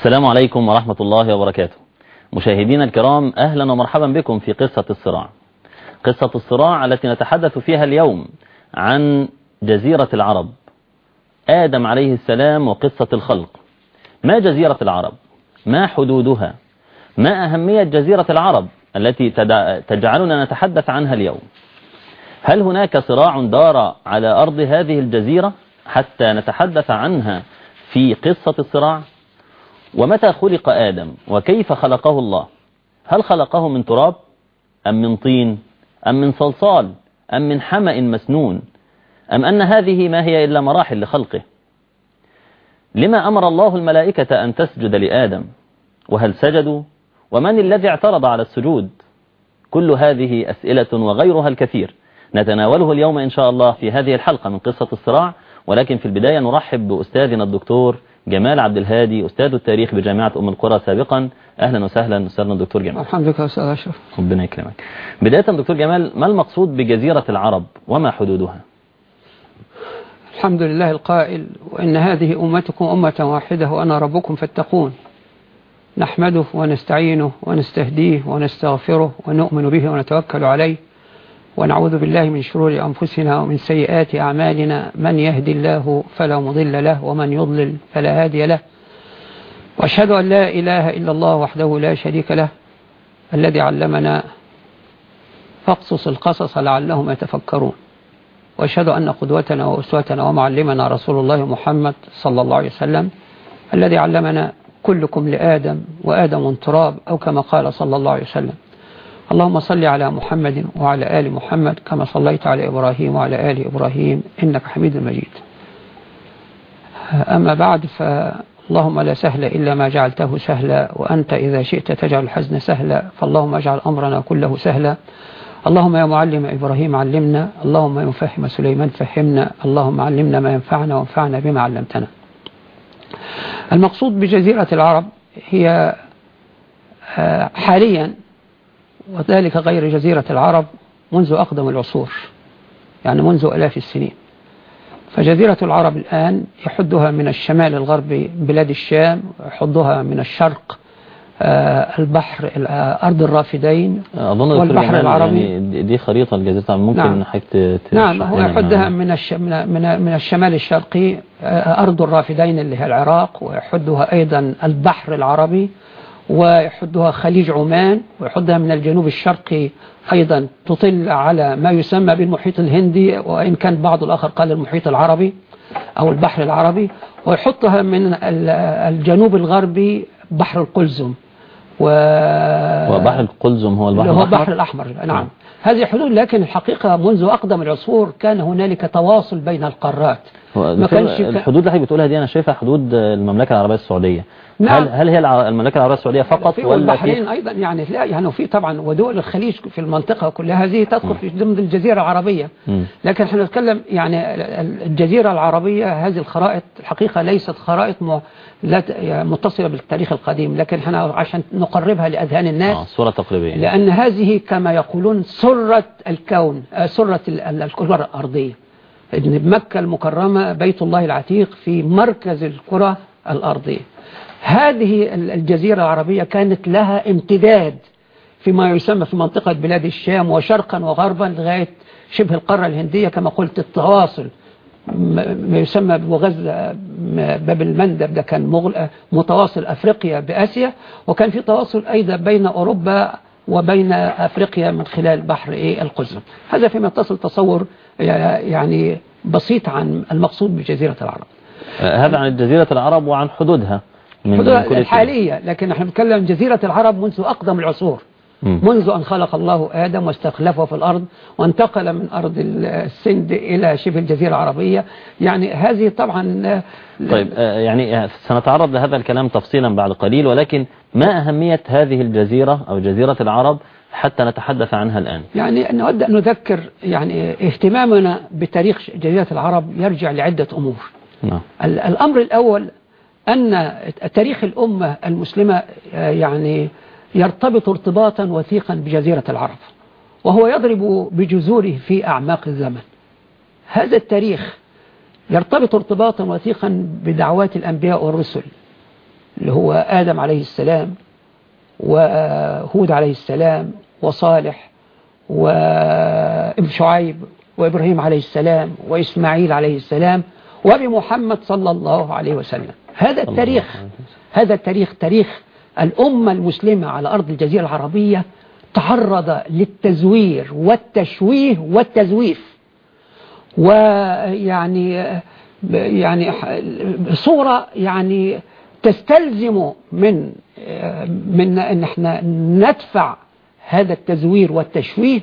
السلام عليكم ورحمة الله وبركاته. مشاهدينا الكرام أهلا ومرحبا بكم في قصة الصراع. قصة الصراع التي نتحدث فيها اليوم عن جزيرة العرب. آدم عليه السلام وقصة الخلق. ما جزيرة العرب؟ ما حدودها؟ ما أهمية جزيرة العرب التي تجعلنا نتحدث عنها اليوم؟ هل هناك صراع دار على أرض هذه الجزيرة حتى نتحدث عنها في قصة الصراع؟ ومتى خلق آدم؟ وكيف خلقه الله؟ هل خلقه من تراب؟ أم من طين؟ أم من صلصال؟ أم من حمأ مسنون؟ أم أن هذه ما هي إلا مراحل لخلقه؟ لما أمر الله الملائكة أن تسجد لآدم؟ وهل سجدوا؟ ومن الذي اعترض على السجود؟ كل هذه أسئلة وغيرها الكثير. نتناوله اليوم إن شاء الله في هذه الحلقة من قصة الصراع. ولكن في البداية نرحب بأستاذنا الدكتور جمال عبد الهادي أستاذ التاريخ بجامعة أم القرى سابقا. أهلا وسهلا أستاذنا الدكتور جمال. الحمد لله أستاذ أشرف. ربنا يكرمك. بداية دكتور جمال ما المقصود بجزيرة العرب وما حدودها؟ الحمد لله القائل وإن هذه أمتكم أمة واحدة وأنا ربكم فاتقون. نحمده ونستعينه ونستهديه ونستغفره ونؤمن به ونتوكل عليه. ونعوذ بالله من شرور أنفسنا ومن سيئات أعمالنا. من يهدي الله فلا مضل له ومن يضلل فلا هادي له. وأشهد أن لا إله إلا الله وحده لا شريك له الذي علمنا فاقصص القصص لعلهم يتفكرون. وأشهد أن قدوتنا وأسوتنا ومعلمنا رسول الله محمد صلى الله عليه وسلم الذي علمنا كلكم لآدم وآدم تراب أو كما قال صلى الله عليه وسلم. اللهم صل على محمد وعلى آل محمد كما صليت على إبراهيم وعلى آل إبراهيم إنك حميد مجيد. أما بعد فاللهم لا سهل إلا ما جعلته سهلا وأنت إذا شئت تجعل الحزن سهلا فاللهم اجعل أمرنا كله سهلا. اللهم يا معلم إبراهيم علمنا اللهم يا مفهم سليمان فهمنا اللهم علمنا ما ينفعنا وانفعنا بما علمتنا. المقصود بجزيرة العرب هي حاليا وذلك غير جزيرة العرب منذ أقدم العصور يعني منذ ألاف السنين فجزيرة العرب الآن يحدها من الشمال الغربي بلاد الشام يحدها من الشرق البحر أرض الرافدين أظن والبحر العربي يعني دي خريطة الجزيرة ممكن نعم. حضرتك نعم هو يحدها من. من من الشمال الشرقي أرض الرافدين اللي هي العراق ويحدها أيضا البحر العربي ويحدها خليج عمان ويحدها من الجنوب الشرقي أيضا. تطل على ما يسمى بالمحيط الهندي وإن كان بعض الآخر قال المحيط العربي أو البحر العربي. ويحطها من الجنوب الغربي بحر القلزم. و... وبحر القلزم هو البحر هو البحر الأحمر نعم. هذه حدود لكن الحقيقة منذ أقدم العصور كان هنالك تواصل بين القارات. ما كانش الحدود اللي حضرتك بتقولها دي أنا شايفها حدود المملكة العربية السعودية. نعم. هل هل هي المملكة العربية السعودية فقط في ولا والبحرين أيضا يعني لا يعني في طبعا ودول الخليج في المنطقة كلها هذه تدخل في ضمن الجزيرة العربية. لكن إحنا نتكلم يعني الجزيرة العربية هذه الخرائط الحقيقة ليست خرائط م- لا ت- يعني متصلة بالتاريخ القديم لكن إحنا عشان نقربها لأذهان الناس آه صورة تقريبية. لأن هذه كما يقولون سرة الكون آه، سرة ال- ال- الكرة الأرضية. إن بمكة المكرمة بيت الله العتيق في مركز الكرة الأرضية. هذه ال- الجزيرة العربية كانت لها امتداد فيما يسمى في منطقة بلاد الشام وشرقا وغربا لغاية شبه القارة الهندية كما قلت التواصل. ما يسمى بغزة م- باب المندب ده كان. متواصل أفريقيا بآسيا وكان في تواصل أيضا بين أوروبا وبين أفريقيا من خلال بحر إيه؟ القزم. هذا فيما يتصل تصور يعني بسيط عن المقصود بجزيرة العرب. آه، هذا عن جزيرة العرب وعن حدودها. من الحالية لكن إحنا بنتكلم جزيرة العرب منذ أقدم العصور. مم. منذ أن خلق الله آدم واستخلفه في الأرض وانتقل من أرض السند إلى شبه الجزيرة العربية. يعني هذه طبعا طيب آه، يعني آه، سنتعرض لهذا الكلام تفصيلا بعد قليل ولكن ما أهمية هذه الجزيرة أو جزيرة العرب حتى نتحدث عنها الآن؟ يعني نود أن نذكر يعني اهتمامنا بتاريخ جزيرة العرب يرجع لعدة أمور. نعم. ال- الأمر الأول أن تاريخ الأمة المسلمة آه، يعني يرتبط ارتباطا وثيقا بجزيرة العرب وهو يضرب بجذوره في أعماق الزمن. هذا التاريخ يرتبط ارتباطا وثيقا بدعوات الأنبياء والرسل اللي هو آدم عليه السلام وهود عليه السلام وصالح وابن شعيب وإبراهيم عليه السلام وإسماعيل عليه السلام وبمحمد صلى الله عليه وسلم. هذا التاريخ هذا التاريخ تاريخ الأمة المسلمة على أرض الجزيرة العربية تعرض للتزوير والتشويه والتزويف. ويعني يعني صورة يعني تستلزم من من إن إحنا ندفع هذا التزوير والتشويه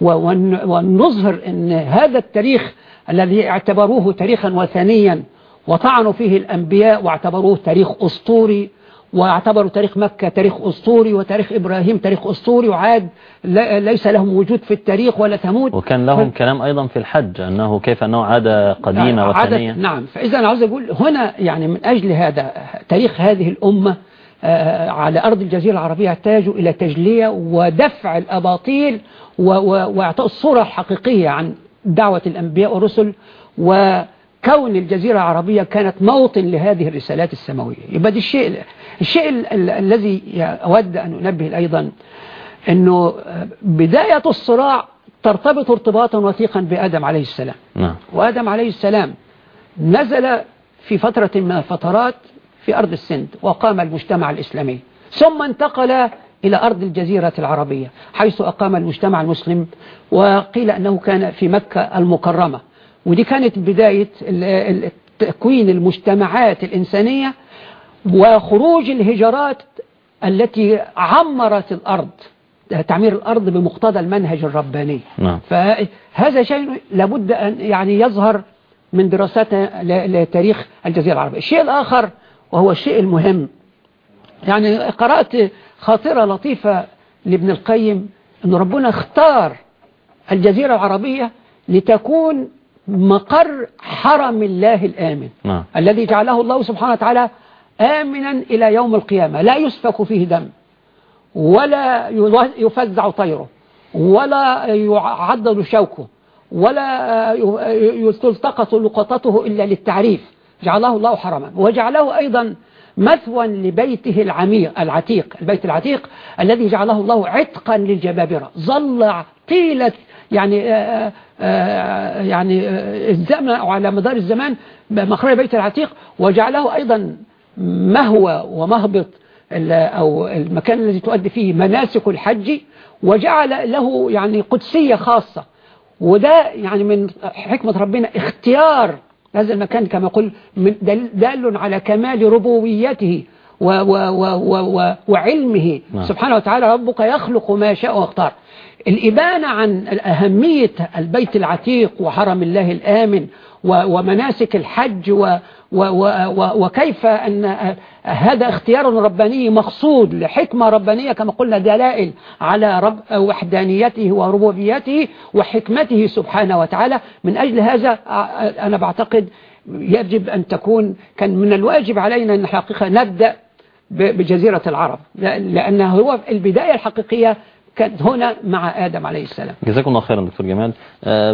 ونظهر إن هذا التاريخ الذي اعتبروه تاريخا وثنيا وطعنوا فيه الأنبياء واعتبروه تاريخ أسطوري واعتبروا تاريخ مكة تاريخ أسطوري وتاريخ إبراهيم تاريخ أسطوري وعاد ليس لهم وجود في التاريخ ولا ثمود. وكان لهم ف... كلام أيضا في الحج أنه كيف أنه عادة قديمة وثنية. نعم. فإذا أنا عاوز أقول هنا يعني من أجل هذا تاريخ هذه الأمة على أرض الجزيرة العربية يحتاج إلى تجلية ودفع الأباطيل وإعطاء الصورة الحقيقية عن دعوة الأنبياء والرسل وكون الجزيرة العربية كانت موطن لهذه الرسالات السماوية. يبقى دي الشيء الشيء ال الذي أود أن أنبه أيضا أنه بداية الصراع ترتبط ارتباطا وثيقا بآدم عليه السلام. نعم. وآدم عليه السلام نزل في فترة من الفترات في أرض السند وقام المجتمع الإسلامي. ثم انتقل إلى أرض الجزيرة العربية حيث أقام المجتمع المسلم وقيل أنه كان في مكة المكرمة. ودي كانت بداية تكوين المجتمعات الإنسانية وخروج الهجرات التي عمرت الأرض تعمير الأرض بمقتضى المنهج الرباني. نعم. فهذا شيء لابد أن يعني يظهر من دراساتنا لتاريخ الجزيرة العربية. الشيء الآخر وهو الشيء المهم. يعني قرأت خاطرة لطيفة لابن القيم أن ربنا اختار الجزيرة العربية لتكون مقر حرم الله الآمن نعم. الذي جعله الله سبحانه وتعالى آمنا إلى يوم القيامة. لا يسفك فيه دم ولا يفزع طيره ولا يعضل شوكه ولا تلتقط لقطته إلا للتعريف. جعله الله حرما. وجعله أيضا مثوى لبيته العميق العتيق البيت العتيق الذي جعله الله عتقا للجبابرة. ظل طيلة يعني آآ آآ يعني الزمن أو على مدار الزمان مخرج البيت العتيق وجعله أيضا مهوى ومهبط أو المكان الذي تؤدي فيه مناسك الحج وجعل له يعني قدسية خاصة. وده يعني من حكمة ربنا اختيار هذا المكان كما يقول دال على كمال ربوبيته و و و و وعلمه. نعم. سبحانه وتعالى ربك يخلق ما يشاء ويختار الإبانة عن أهمية البيت العتيق وحرم الله الآمن ومناسك الحج و و و وكيف أن هذا اختيار رباني مقصود لحكمة ربانية كما قلنا دلائل على رب وحدانيته وربوبيته وحكمته سبحانه وتعالى. من أجل هذا أنا بعتقد يجب أن تكون كان من الواجب علينا أن حقيقة نبدأ بجزيرة العرب لأنه هو البداية الحقيقية كانت هنا مع آدم عليه السلام. جزاكم الله خيرا دكتور جمال.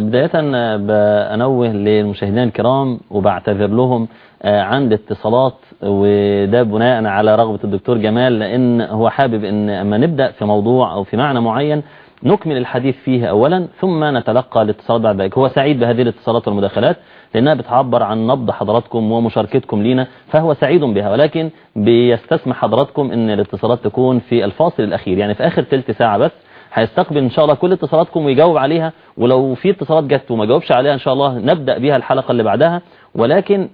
بداية بأنوه للمشاهدين الكرام وبعتذر لهم عند اتصالات وده بناء على رغبة الدكتور جمال لأن هو حابب أن أما نبدأ في موضوع أو في معنى معين نكمل الحديث فيه أولا ثم نتلقى الاتصالات بعد ذلك. هو سعيد بهذه الاتصالات والمداخلات لأنها بتعبر عن نبض حضراتكم ومشاركتكم لينا فهو سعيد بها ولكن بيستسمح حضراتكم أن الاتصالات تكون في الفاصل الأخير. يعني في آخر تلت ساعة بس هيستقبل إن شاء الله كل اتصالاتكم ويجاوب عليها ولو في اتصالات جت وما جاوبش عليها إن شاء الله نبدأ بها الحلقة اللي بعدها. ولكن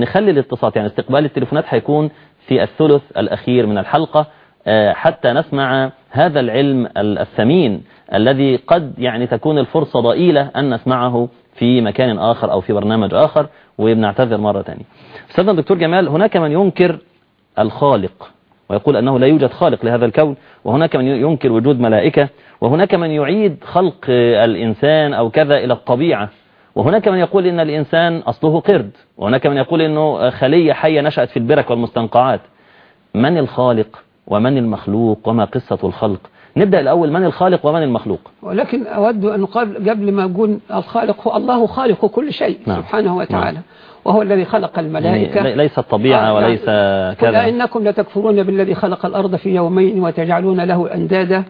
نخلي الاتصالات يعني استقبال التليفونات هيكون في الثلث الأخير من الحلقة حتى نسمع هذا العلم الثمين الذي قد يعني تكون الفرصة ضئيلة أن نسمعه في مكان آخر أو في برنامج آخر وبنعتذر مرة تانية. أستاذنا الدكتور جمال هناك من ينكر الخالق ويقول أنه لا يوجد خالق لهذا الكون وهناك من ينكر وجود ملائكة وهناك من يعيد خلق الإنسان أو كذا إلى الطبيعة وهناك من يقول إن الإنسان أصله قرد وهناك من يقول إنه خلية حية نشأت في البرك والمستنقعات. من الخالق؟ ومن المخلوق وما قصة الخلق. نبدأ الأول من الخالق ومن المخلوق. ولكن أود أن قبل قبل ما أقول الخالق هو الله خالق كل شيء نعم. سبحانه وتعالى. نعم. وهو الذي خلق الملائكة. يعني ليس الطبيعة آه، وليس قل كذا. إنكم لتكفرون بالذي خلق الأرض في يومين وتجعلون له أندادا.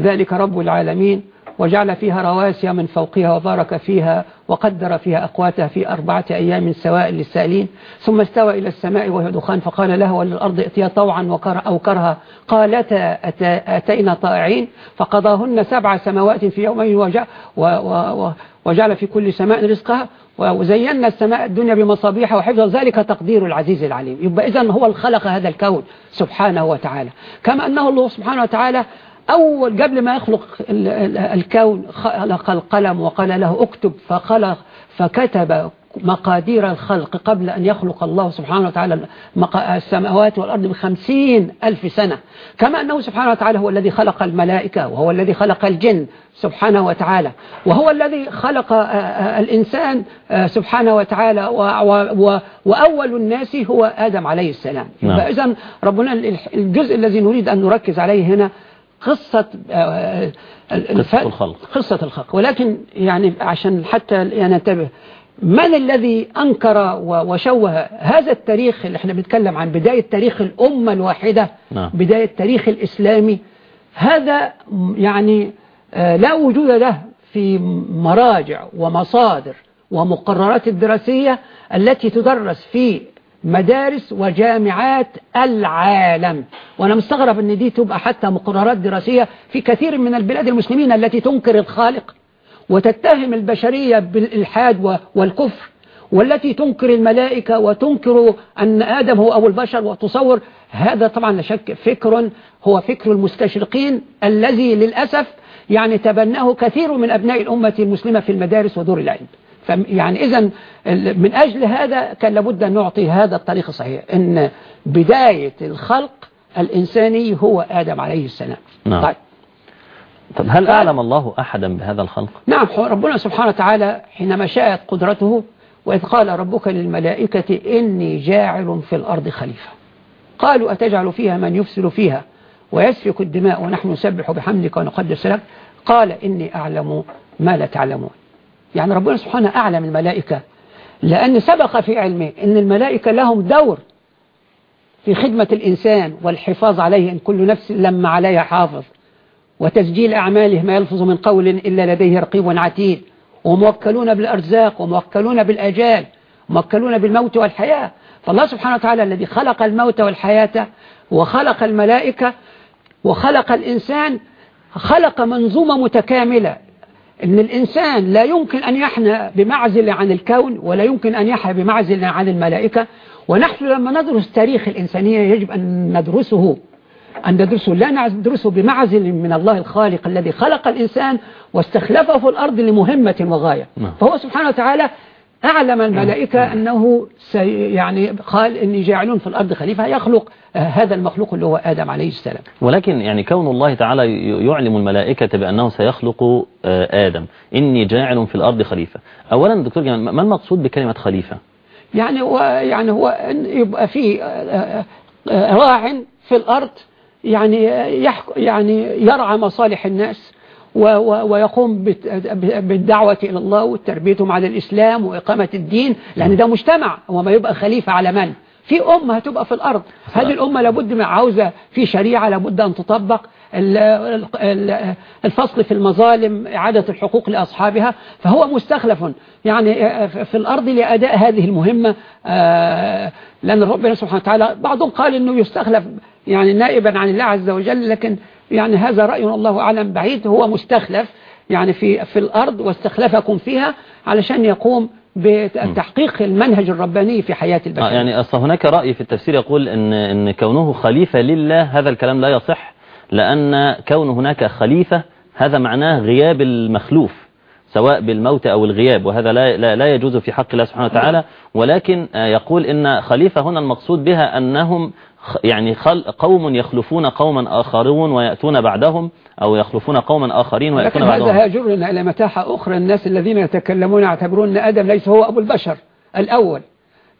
ذلك رب العالمين. وجعل فيها رواسي من فوقها وبارك فيها. وقدر فيها أقواتها في أربعة أيام سواء للسائلين ثم استوى إلى السماء وهي دخان فقال له وللأرض ائتيا طوعا أو كرها. قالتا أتينا طائعين؟ فقضاهن سبع سماوات في يومين وجع و و و وجعل في كل سماء رزقها وزينا السماء الدنيا بمصابيح وحفظا ذلك تقدير العزيز العليم. يبقى إذن هو الخلق هذا الكون سبحانه وتعالى. كما أنه الله سبحانه وتعالى أول قبل ما يخلق ال- ال- الكون خلق القلم وقال له اكتب فخلق فكتب مقادير الخلق قبل أن يخلق الله سبحانه وتعالى السماوات والأرض بخمسين ألف سنة كما أنه سبحانه وتعالى هو الذي خلق الملائكة وهو الذي خلق الجن سبحانه وتعالى وهو الذي خلق الإنسان سبحانه وتعالى وأول الناس هو آدم عليه السلام نعم. إذا ربنا الجزء الذي نريد أن نركز عليه هنا قصة آه، الف- قصة الخلق. قصة الخلق ولكن يعني عشان حتى ننتبه من الذي أنكر وشوه هذا التاريخ اللي إحنا بنتكلم عن بداية تاريخ الأمة الواحدة نعم. بداية تاريخ الإسلامي هذا يعني آه، لا وجود له في مراجع ومصادر ومقررات الدراسية التي تدرس في مدارس وجامعات العالم. وأنا مستغرب أن دي تبقى حتى مقررات دراسية في كثير من البلاد المسلمين التي تنكر الخالق وتتهم البشرية بالإلحاد والكفر والتي تنكر الملائكة وتنكر أن آدم هو أبو البشر وتصور. هذا طبعا لا شك فكر هو فكر المستشرقين الذي للأسف يعني تبناه كثير من أبناء الأمة المسلمة في المدارس ودور العلم. يعني إذا من أجل هذا كان لابد أن نعطي هذا الطريق الصحيح أن بداية الخلق الإنساني هو آدم عليه السلام. نعم. طيب. طب هل قال- أعلم الله أحدا بهذا الخلق؟ نعم ربنا سبحانه وتعالى حينما شاءت قدرته وإذ قال ربك للملائكة إني جاعل في الأرض خليفة. قالوا أتجعل فيها من يفسد فيها ويسفك الدماء ونحن نسبح بحمدك ونقدس لك؟ قال إني أعلم ما لا تعلمون. يعني ربنا سبحانه أعلم الملائكة. لأن سبق في علمه أن الملائكة لهم دور في خدمة الإنسان والحفاظ عليه إن كل نفس لما عليها حافظ. وتسجيل أعماله ما يلفظ من قول إلا لديه رقيب عتيد. وموكلون بالأرزاق وموكلون بالأجال موكلون بالموت والحياة. فالله سبحانه وتعالى الذي خلق الموت والحياة وخلق الملائكة وخلق الإنسان خلق منظومة متكاملة. إن الإنسان لا يمكن أن يحنى بمعزل عن الكون ولا يمكن أن يحيا بمعزل عن الملائكة. ونحن لما ندرس تاريخ الإنسانية يجب أن ندرسه. أن ندرسه. لا ندرسه بمعزل من الله الخالق الذي خلق الإنسان واستخلفه في الأرض لمهمة وغاية. نعم. فهو سبحانه وتعالى أعلم الملائكة أنه سي يعني قال إني جاعلون في الأرض خليفة يخلق آه، هذا المخلوق اللي هو آدم عليه السلام. ولكن يعني كون الله تعالى يعلم الملائكة بأنه سيخلق آه، آدم إني جاعل في الأرض خليفة. أولا دكتور جمال ما المقصود بكلمة خليفة؟ يعني هو يعني هو إن يبقى في آه، راع في الأرض يعني يعني يرعى مصالح الناس ويقوم بالدعوة إلى الله وتربيتهم على الإسلام وإقامة الدين لأن ده مجتمع. وما يبقى خليفة على من؟ في أمة هتبقى في الأرض. هذه الأمة لابد من عاوزة في شريعة لابد أن تطبق. ال- ال- ال- الفصل في المظالم إعادة الحقوق لأصحابها. فهو مستخلف. يعني في الأرض لأداء هذه المهمة. آه، لأن ربنا سبحانه وتعالى بعضهم قال أنه يستخلف يعني نائبا عن الله عز وجل لكن يعني هذا رأي الله أعلم بعيد هو مستخلف يعني في في الأرض واستخلفكم فيها علشان يقوم بتحقيق المنهج الرباني في حياة آه، البشر. يعني أصل هناك رأي في التفسير يقول إن إن كونه خليفة لله هذا الكلام لا يصح لأن كون هناك خليفة هذا معناه غياب المخلوف سواء بالموت أو الغياب وهذا لا لا, لا يجوز في حق الله سبحانه وتعالى. ولكن آه، يقول إن خليفة هنا المقصود بها أنهم يعني قوم يخلفون قوما آخرون ويأتون بعدهم أو يخلفون قوما آخرين لكن ويأتون بعدهم. هذا يجرنا إلى متاحة أخرى. الناس الذين يتكلمون يعتبرون أن آدم ليس هو أبو البشر الأول.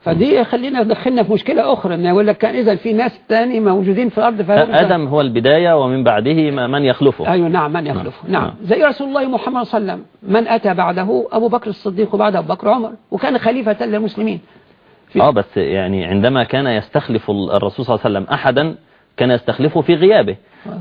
فدي خلينا دخلنا في مشكلة أخرى. إن يقول لك كان إذا في ناس تاني موجودين في الأرض آدم هو البداية ومن بعده من يخلفه. أيوة نعم من يخلفه. نعم, نعم. زي رسول الله محمد صلى الله عليه وسلم. من أتى بعده؟ أبو بكر الصديق وبعد أبو بكر عمر وكان خليفة للمسلمين. آه بس يعني عندما كان يستخلف الرسول صلى الله عليه وسلم أحدا كان يستخلفه في غيابه.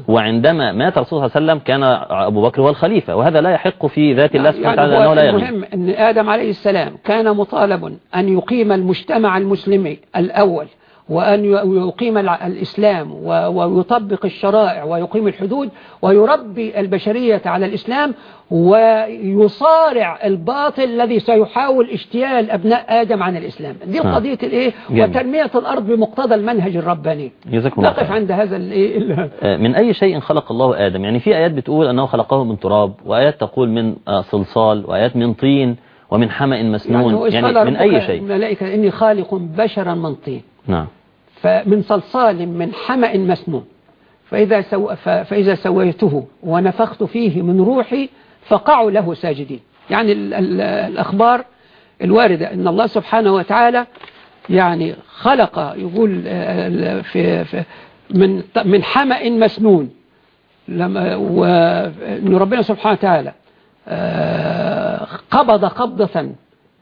وعندما مات الرسول صلى الله عليه وسلم كان أبو بكر هو الخليفة وهذا لا يحق في ذات الله سبحانه وتعالى يعني أنه لا يغني المهم أن آدم عليه السلام كان مطالب أن يقيم المجتمع المسلمي الأول. وأن يقيم الإسلام ويطبق الشرائع ويقيم الحدود ويربي البشرية على الإسلام ويصارع الباطل الذي سيحاول اجتيال أبناء آدم عن الإسلام. دي نعم. قضية الإيه؟ وتنمية الأرض بمقتضى المنهج الرباني. نقف عند هذا الإيه آه، من أي شيء خلق الله آدم؟ يعني في آيات بتقول أنه خلقه من تراب وآيات تقول من آه، صلصال وآيات من طين ومن حمأ مسنون. يعني, يعني من أي شيء؟ الملائكة إني خالق بشرا من طين. نعم. فمن صلصال من حمأ مسنون. فإذا, سو فإذا سويته ونفخت فيه من روحي فقعوا له ساجدين. يعني ال ال الأخبار الواردة أن الله سبحانه وتعالى يعني خلق يقول في, في من من حمأ مسنون. لما وأن ربنا سبحانه وتعالى آه، قبض قبضة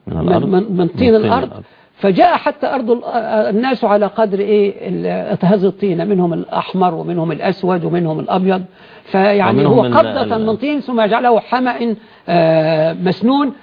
من, من, من طين الأرض. فجاء حتى أرض الناس على قدر إيه هذه الطينة منهم الأحمر ومنهم الأسود ومنهم الأبيض. فيعني هو قبضة من طين ثم جعله حمأ آه، مسنون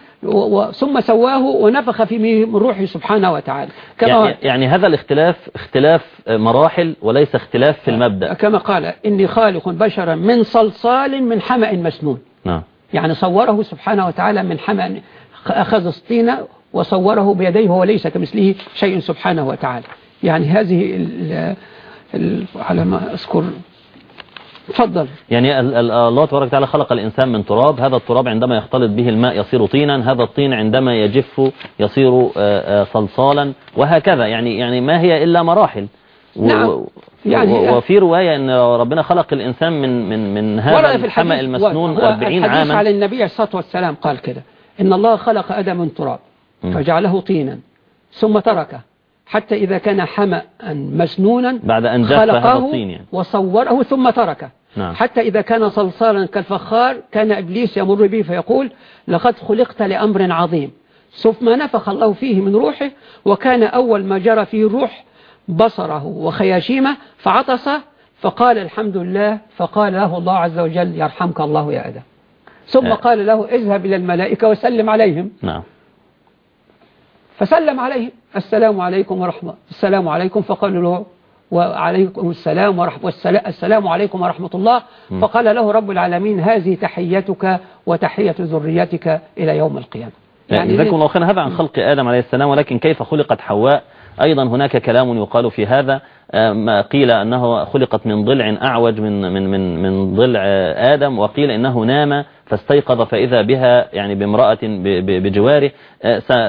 ثم سواه ونفخ فيه من روحه سبحانه وتعالى. كما يعني, يعني هذا الاختلاف اختلاف مراحل وليس اختلاف في المبدأ. كما قال إني خالق بشرا من صلصال من حمأ مسنون. نعم. يعني صوره سبحانه وتعالى من حمأ أخذ الطينة وصوره بيديه وهو ليس كمثله شيء سبحانه وتعالى. يعني هذه ال ال على ما أذكر. تفضل. يعني الله تبارك وتعالى خلق الإنسان من تراب. هذا التراب عندما يختلط به الماء يصير طينا. هذا الطين عندما يجف يصير صلصالا. وهكذا. يعني يعني ما هي إلا مراحل. نعم. يعني وفي رواية أن ربنا خلق الإنسان من من من هذا الحمأ المسنون 40 عاما. على النبي عليه الصلاة والسلام قال كده. إن الله خلق آدم من تراب. فجعله طينا ثم تركه حتى إذا كان حمأ مسنونا بعد أن خلقه الطين يعني. وصوره ثم تركه. نعم. حتى إذا كان صلصالا كالفخار كان إبليس يمر به فيقول لقد خلقت لأمر عظيم ثم نفخ الله فيه من روحه وكان أول ما جرى فيه الروح بصره وخياشيمه فعطس فقال الحمد لله فقال له الله عز وجل يرحمك الله يا أدم ثم آه. قال له اذهب إلى الملائكة وسلم عليهم نعم. فسلم عليه السلام عليكم ورحمة السلام عليكم فقال له وعليكم السلام ورحمة السلام عليكم ورحمة الله فقال له رب العالمين هذه تحيتك وتحية ذريتك إلى يوم القيامة. يعني جزاكم الله خيرا. هذا عن خلق آدم عليه السلام ولكن كيف خلقت حواء؟ أيضا هناك كلام يقال في هذا ما قيل أنه خلقت من ضلع أعوج من من من من ضلع آدم وقيل إنه نام فاستيقظ فإذا بها يعني بامرأة بجواره.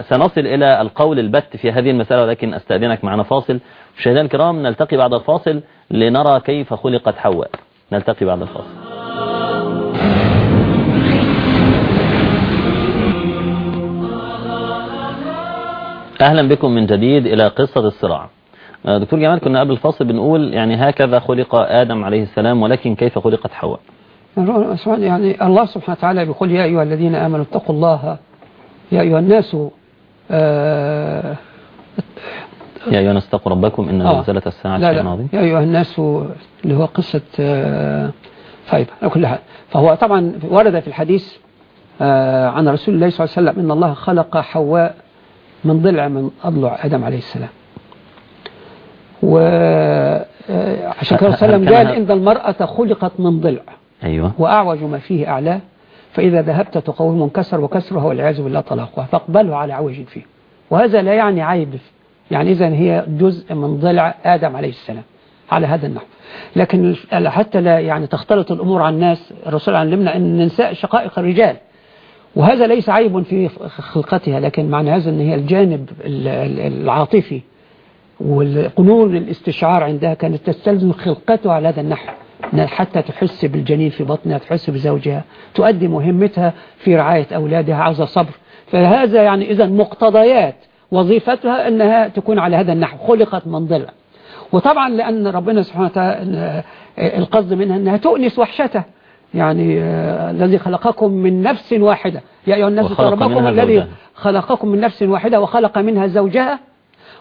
سنصل إلى القول البت في هذه المسألة ولكن أستأذنك معنا فاصل. مشاهدينا الكرام نلتقي بعد الفاصل لنرى كيف خلقت حواء. نلتقي بعد الفاصل. أهلا بكم من جديد إلى قصة الصراع. آه، دكتور جمال كنا قبل الفاصل بنقول يعني هكذا خلق آدم عليه السلام ولكن كيف خلقت حواء؟ يعني الله سبحانه وتعالى بيقول يا أيها الذين آمنوا اتقوا الله. يا أيها الناس آه يا أيها الناس اتقوا ربكم إن آه نزلت الساعة شيء عظيم. يا أيها الناس اللي هو قصة آه طيب على كل حال. فهو طبعا ورد في الحديث آه عن رسول الله صلى الله عليه وسلم إن الله خلق حواء من ضلع من أضلع آدم عليه السلام. وعشان كده وسلم قال إن المرأة خلقت من ضلع. أيوة. وأعوج ما فيه أعلاه فإذا ذهبت تقوم منكسر وكسره والعياذ بالله طلاقها. فاقبله على عوج فيه. وهذا لا يعني عيب. يعني إذا هي جزء من ضلع آدم عليه السلام على هذا النحو. لكن حتى لا يعني تختلط الأمور على الناس الرسول علمنا أن النساء شقائق الرجال. وهذا ليس عيب في خلقتها لكن معنى هذا أن هي الجانب العاطفي والقنون الاستشعار عندها كانت تستلزم خلقته على هذا النحو. حتى تحس بالجنين في بطنها تحس بزوجها تؤدي مهمتها في رعاية أولادها عاوزة صبر. فهذا يعني إذا مقتضيات وظيفتها أنها تكون على هذا النحو خلقت من ضلع وطبعا لأن ربنا سبحانه وتعالى القصد منها أنها تؤنس وحشته. يعني آه، الذي خلقكم من نفس واحدة. يا أيها الناس ربكم الذي. خلقكم من نفس واحدة وخلق منها زوجها.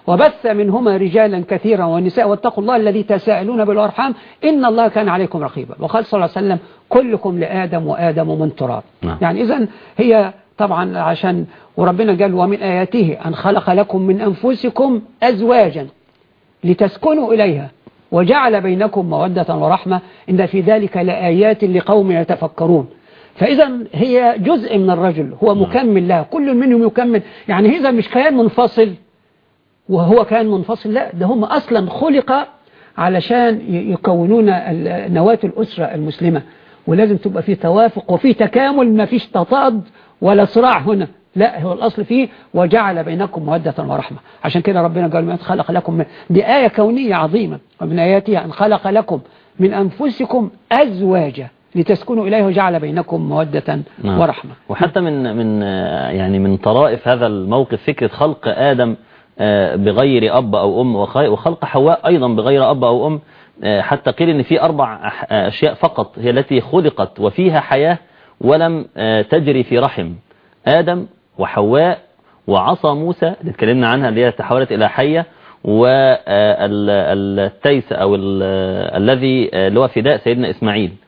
وبث منهما رجالا كثيرا ونساء واتقوا الله الذي تساءلون بالأرحام إن الله كان عليكم رقيبا. وقال صلى الله عليه وسلم كلكم لآدم وآدم من تراب. نعم. يعني إذا هي طبعا عشان وربنا قال ومن آياته أن خلق لكم من أنفسكم أزواجا لتسكنوا إليها وجعل بينكم مودة ورحمة إن في ذلك لآيات لقوم يتفكرون. فإذا هي جزء من الرجل هو مكمل لها كل منهم يكمل. يعني إذا مش كيان منفصل. وهو كان منفصل. لا ده هم أصلا خلق علشان يكونون نواة الأسرة المسلمة. ولازم تبقى في توافق وفي تكامل ما فيش تضاد ولا صراع هنا. لا هو الأصل فيه وجعل بينكم مودة ورحمة. عشان كده ربنا قال من خلق لكم من دي آية كونية عظيمة. ومن آياتها أن خلق لكم من أنفسكم أزواجا لتسكنوا إليه وجعل بينكم مودة نعم. ورحمة. وحتى من من يعني من طرائف هذا الموقف فكرة خلق آدم بغير أب أو أم وخ- وخلق حواء أيضا بغير أب أو أم آه، حتى قيل إن في أربع آه، أشياء فقط هي التي خلقت وفيها حياة ولم آه، تجري في رحم آدم وحواء وعصا موسى اللي اتكلمنا عنها اللي هي تحولت إلى حية والتيس أو ال- الذي آه، اللي هو فداء سيدنا إسماعيل. آه،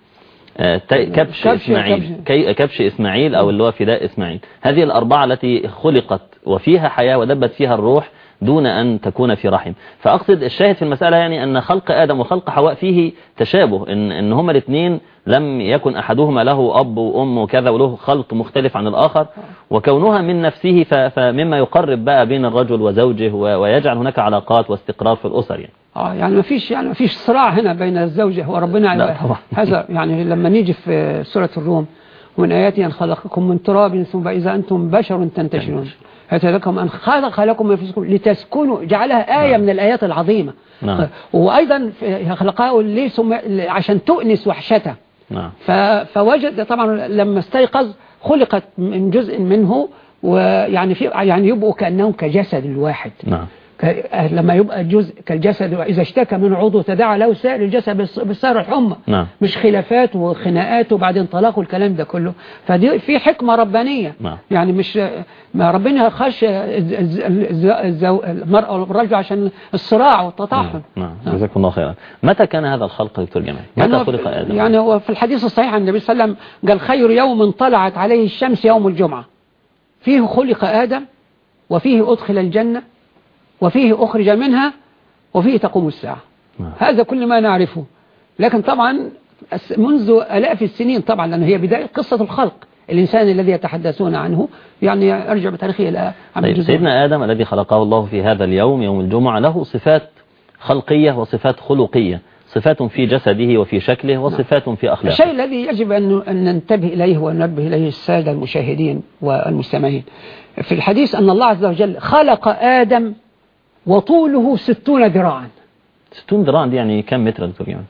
كبش كبش- إسماعيل كبش. كبش إسماعيل أو اللي هو فداء إسماعيل هذه الأربعة التي خلقت وفيها حياة ودبت فيها الروح دون أن تكون في رحم. فأقصد الشاهد في المسألة يعني أن خلق آدم وخلق حواء فيه تشابه إن, إن هما الاثنين لم يكن أحدهما له أب وأم وكذا وله خلق مختلف عن الآخر. وكونها من نفسه فمما يقرب بقى بين الرجل وزوجه ويجعل هناك علاقات واستقرار في الأسر يعني. آه يعني ما فيش يعني ما فيش صراع هنا بين الزوجة وربنا. هذا يعني لما نيجي في سورة الروم ومن آياته أن خلقكم من تراب ثم إذا أنتم بشر تنتشرون. لكم أن خلق لكم من أنفسكم لتسكنوا جعلها آية نعم. من الآيات العظيمة. نعم. وأيضا خلقها ليه عشان تؤنس وحشته. نعم. ف- فوجد طبعا لما استيقظ خلقت من جزء منه ويعني في يعني يبقوا كأنهم كجسد الواحد. نعم. لما يبقى جزء كالجسد إذا اشتكى من عضو تداعى له سائر الجسد بالس- بالسهر الحمى. نعم. مش خلافات وخناقات وبعدين طلاق والكلام ده كله. فدي في حكمة ربانية. نعم. يعني مش ما ربنا خش المرأة والرجل عشان الصراع والتطاحن. نعم. نعم. جزاكم الله خيرا. متى كان هذا الخلق دكتور جمال؟ يعني متى هو خلق آدم؟ يعني هو في الحديث الصحيح عن النبي صلى الله عليه وسلم قال خير يوم طلعت عليه الشمس يوم الجمعة. فيه خلق آدم وفيه أدخل الجنة. وفيه أخرج منها وفيه تقوم الساعة. نعم. هذا كل ما نعرفه. لكن طبعا منذ ألاف السنين طبعا لأن هي بداية قصة الخلق الإنسان الذي يتحدثون عنه يعني أرجع بتاريخه إلى طيب. سيدنا آدم الذي خلقه الله في هذا اليوم يوم الجمعة له صفات خلقية وصفات خلقية. صفات في جسده وفي شكله وصفات في أخلاقه. الشيء الذي يجب أن ننتبه إليه وننبه إليه السادة المشاهدين والمستمعين. في الحديث أن الله عز وجل خلق آدم وطوله ستون ذراعا. 60 ذراع دي يعني كم متر دكتور جمال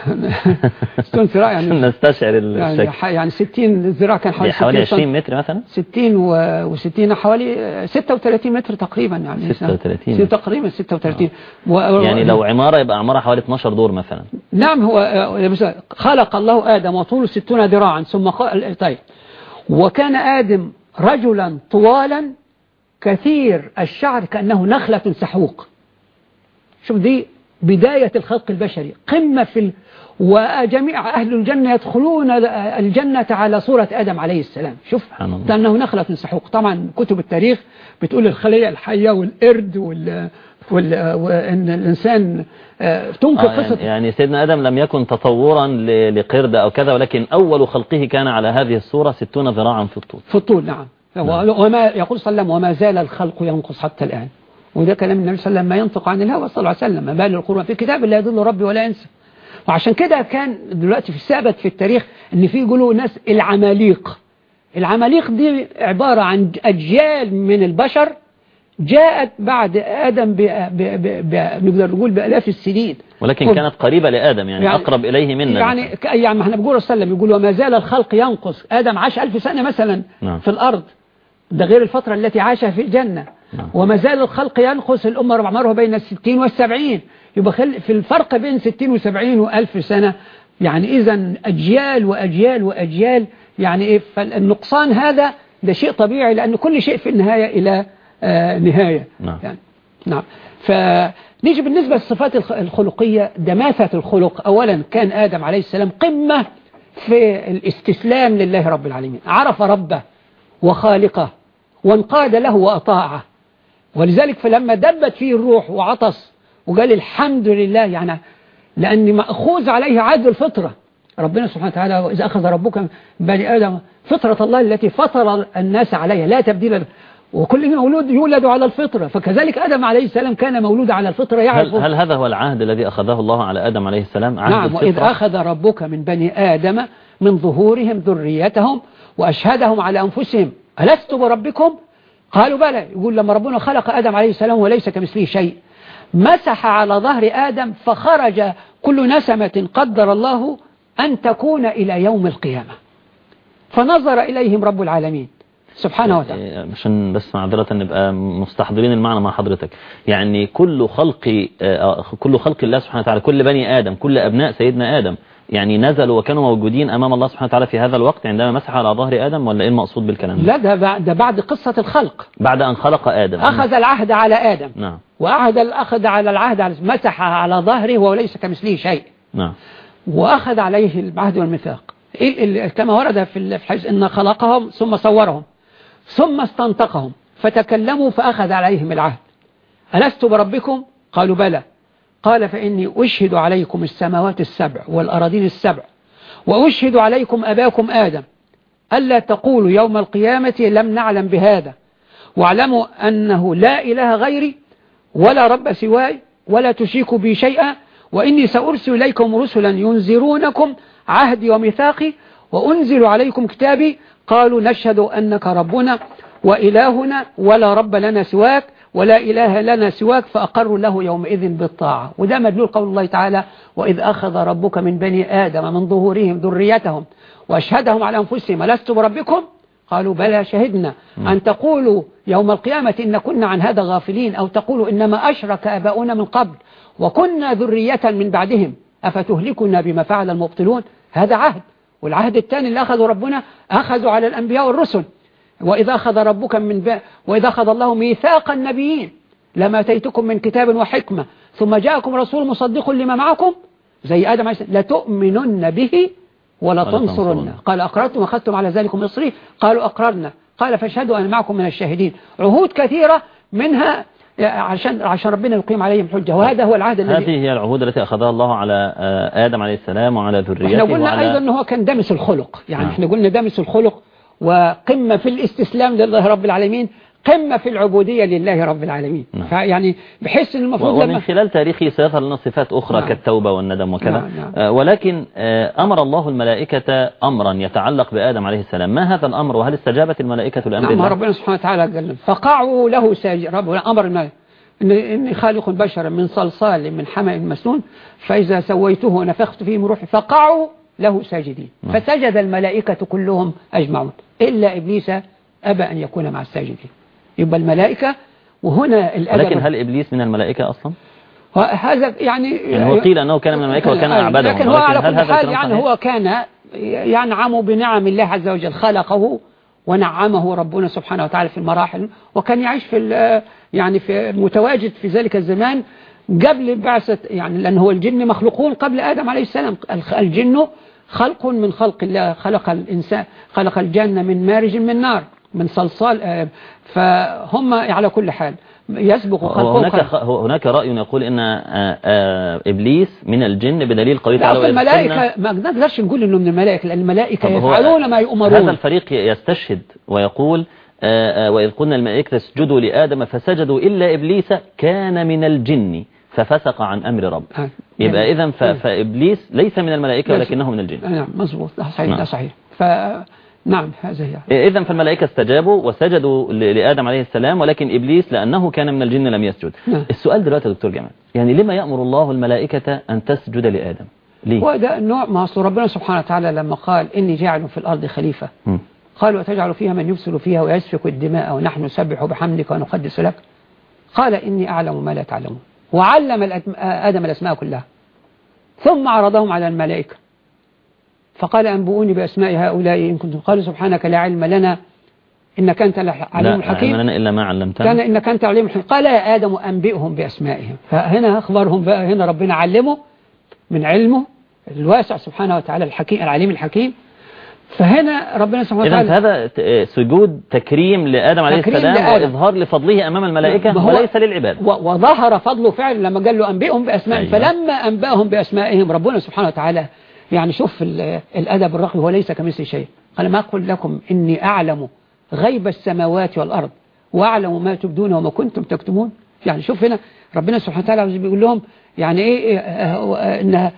ستون ذراع يعني نستشعر يعني, الشكل. يعني 60 ذراع كان حوالي حوالي 60 20 متر مثلا؟ 60 و 60 حوالي 36 متر تقريبا يعني. 36 ست- تقريبا 36 و... يعني لو عمارة يبقى عمارة حوالي 12 دور مثلا. نعم هو آه، خلق الله آدم وطوله ستون ذراعا ثم قال طيب. وكان آدم رجلا طوالا كثير الشعر كأنه نخلة سحوق. شوف دي بداية الخلق البشري. قمة في ال... وجميع أهل الجنة يدخلون الجنة على صورة آدم عليه السلام. شوف. كأنه نخلة سحوق. طبعا كتب التاريخ بتقول الخلية الحية والقرد وال... وال... وأن الإنسان آه، تنقل آه قصة يعني, يعني سيدنا آدم لم يكن تطورا ل- لقرد أو كذا ولكن أول خلقه كان على هذه الصورة 60 ذراعا في الطول. في الطول نعم. وما يقول صلى الله عليه وسلم وما زال الخلق ينقص حتى الآن. وده كلام النبي صلى الله عليه وسلم ما ينطق عن الهوى صلى الله عليه وسلم ما بال القرآن في كتاب لا يضل ربي ولا ينسى. وعشان كده كان دلوقتي في ثابت في التاريخ إن في يقولوا ناس العماليق. العماليق دي عبارة عن أجيال من البشر جاءت بعد آدم ب- ب- ب- ب- نقدر نقول بآلاف السنين. ولكن كل- كانت قريبة لآدم يعني, يعني- أقرب إليه منا يعني مثلاً. يعني ما إحنا بنقول صلى الله عليه وسلم يقول وما زال الخلق ينقص. آدم عاش ألف سنة مثلا نعم. في الأرض. ده غير الفترة التي عاشها في الجنة. نعم. وما زال الخلق ينقص الأمة أعمارها بين الستين والسبعين. يبقى في الفرق بين ستين وسبعين وألف سنة. يعني إذا أجيال وأجيال وأجيال. يعني إيه؟ فالنقصان هذا ده شيء طبيعي لأن كل شيء في النهاية إلى آه نهاية. نعم. يعني نعم. فنيجي بالنسبة للصفات الخ- الخلقية. دماثة الخلق. أولا كان آدم عليه السلام قمة في الاستسلام لله رب العالمين. عرف ربه وخالقه. وانقاد له وأطاعه. ولذلك فلما دبت فيه الروح وعطس وقال الحمد لله يعني لأن مأخوذ عليه عاد الفطرة. ربنا سبحانه وتعالى وإذا أخذ ربك من بني آدم فطرة الله التي فطر الناس عليها لا تبديل له. وكل مولود يولد على الفطرة. فكذلك آدم عليه السلام كان مولود على الفطرة يعرف هل, هل هذا هو العهد الذي أخذه الله على آدم عليه السلام؟ عهد نعم وإذ الفطرة؟ أخذ ربك من بني آدم من ظهورهم ذريتهم وأشهدهم على أنفسهم. ألست بربكم؟ قالوا بلى. يقول لما ربنا خلق آدم عليه السلام وليس كمثله شيء. مسح على ظهر آدم فخرج كل نسمة قدر الله أن تكون إلى يوم القيامة. فنظر إليهم رب العالمين. سبحانه وتعالى. إيه، عشان بس معذرة نبقى مستحضرين المعنى مع حضرتك. يعني كل خلق آه، كل خلق الله سبحانه وتعالى كل بني آدم كل أبناء سيدنا آدم يعني نزلوا وكانوا موجودين أمام الله سبحانه وتعالى في هذا الوقت عندما مسح على ظهر آدم ولا إيه المقصود بالكلام ده؟ لا ده بعد, ده بعد قصة الخلق. بعد أن خلق آدم. أخذ العهد على آدم. نعم. وأخذ الأخذ على العهد على مسح على ظهره وليس كمثله شيء. نعم. وأخذ عليه العهد والميثاق. إيه كما ورد في الحديث إن خلقهم ثم صورهم ثم استنطقهم فتكلموا فأخذ عليهم العهد. ألست بربكم؟ قالوا بلى. قال فإني أشهد عليكم السماوات السبع والأراضين السبع وأشهد عليكم أباكم آدم. ألا تقولوا يوم القيامة لم نعلم بهذا. واعلموا أنه لا إله غيري ولا رب سواي ولا تشركوا بي شيئا وإني سأرسل إليكم رسلا ينذرونكم عهدي وميثاقي وأنزل عليكم كتابي. قالوا نشهد أنك ربنا وإلهنا ولا رب لنا سواك. ولا إله لنا سواك فأقروا له يومئذ بالطاعة. وده مدلول قول الله تعالى وإذ أخذ ربك من بني آدم من ظهورهم ذريتهم وأشهدهم على أنفسهم ألست بربكم؟ قالوا بلى شهدنا. أن تقولوا يوم القيامة إن كنا عن هذا غافلين أو تقولوا إنما أشرك آباؤنا من قبل وكنا ذرية من بعدهم. أفتهلكنا بما فعل المبطلون؟ هذا عهد. والعهد الثاني اللي أخذوا ربنا أخذوا على الأنبياء والرسل. وإذا أخذ ربك من ب... وإذا أخذ الله ميثاق النبيين. لما أتيتكم من كتاب وحكمة ثم جاءكم رسول مصدق لما معكم زي آدم عليه السلام لتؤمنن به ولا تنصرن. قال أقررتم وأخذتم على ذلكم إصري قالوا أقررنا. قال فاشهدوا أنا معكم من الشاهدين. عهود كثيرة منها عشان عشان ربنا يقيم عليهم حجة. وهذا هو العهد الذي هذه هي العهود التي أخذها الله على آه، آدم عليه السلام وعلى ذريته إحنا قلنا وعلى أيضا أنه هو كان دمس الخلق. يعني نعم. إحنا قلنا دمس الخلق وقمة في الاستسلام لله رب العالمين قمة في العبودية لله رب العالمين. نعم. فيعني بحس إن المفروض ومن لما خلال تاريخه سيظهر لنا صفات أخرى نعم. كالتوبة والندم وكذا. نعم، نعم. آه، ولكن آه، أمر الله الملائكة أمرا يتعلق بآدم عليه السلام. ما هذا الأمر؟ وهل استجابت الملائكة لأمر نعم ربنا سبحانه وتعالى قال فقعوا له ساجد ربنا أمر الملائكة. إن إني خالق بشرا من صلصال من حمأ مسنون فإذا سويته ونفخت فيه من روحي. فقعوا له ساجدين نعم. فسجد الملائكة كلهم أجمعون إلا إبليس أبى أن يكون مع الساجدين يبقى الملائكة وهنا الأدب ولكن هل إبليس من الملائكة أصلا هذا يعني يعني هو قيل أنه كان من الملائكة وكان. أعبدهم لكن هو على كل حال يعني؟ هو كان ينعم بنعم الله عز وجل خلقه ونعمه ربنا سبحانه وتعالى في المراحل وكان يعيش في يعني في متواجد في ذلك الزمان قبل بعثة يعني لأن هو الجن مخلوقون قبل آدم عليه السلام الجن خلق من خلق الله خلق الإنسان خلق الجنة من مارج من نار من صلصال آه، فهم على كل حال يسبق خلقه هناك خلق. هناك رأي يقول إن آه، آه، إبليس من الجن بدليل قوله تعالى الملائكة ما نقدرش نقول إنه من الملائكة لأن الملائكة يفعلون ما هذا يؤمرون الفريق يستشهد ويقول وإذ قلنا الملائكة اسجدوا لآدم فسجدوا إلا إبليس كان من الجن. ففسق عن أمر رب آه. يبقى إذا ف- نعم. فإبليس ليس من الملائكة. ولكنه من الجن نعم مظبوط ده صحيح نعم. ده صحيح فنعم هذا هي إذا فالملائكة استجابوا وسجدوا لآدم عليه السلام ولكن إبليس لأنه كان من الجن لم يسجد نعم. السؤال دلوقتي يا دكتور جمال يعني لما يأمر الله الملائكة أن تسجد لآدم ليه؟ وده النوع ما أصل ربنا سبحانه وتعالى لما قال إني جاعل في الأرض خليفة. قالوا وتجعل فيها من يفسد فيها ويسفك الدماء ونحن نسبح بحمدك ونقدس لك قال إني أعلم ما لا تعلمون وعلم آدم الأسماء كلها. ثم عرضهم على الملائكة. فقال أنبؤوني بأسماء هؤلاء إن كنتم. قالوا سبحانك لا علم لنا إنك أنت العليم لا علم الحكيم. لنا إلا ما علمتنا. كان إنك أنت عليم الحكيم. قال يا آدم أنبئهم بأسمائهم. فهنا أخبرهم بقى هنا ربنا علمه من علمه الواسع سبحانه وتعالى الحكيم العليم الحكيم. فهنا ربنا سبحانه وتعالى هذا ت- سجود تكريم لآدم عليه تكريم السلام لآدم. وإظهار لفضله أمام الملائكة وليس للعباد. وظهر فضله فعلا لما قال له أنبئهم بأسمائهم أيوة. فلما أنبأهم بأسمائهم ربنا سبحانه وتعالى يعني شوف ال- الأدب الرقي هو ليس كمثل شيء. قال ما أقول لكم؟ إني أعلم غيب السماوات والأرض وأعلم ما تبدون وما كنتم تكتمون. يعني شوف هنا ربنا سبحانه وتعالى بيقول لهم يعني إيه آه، آه، إن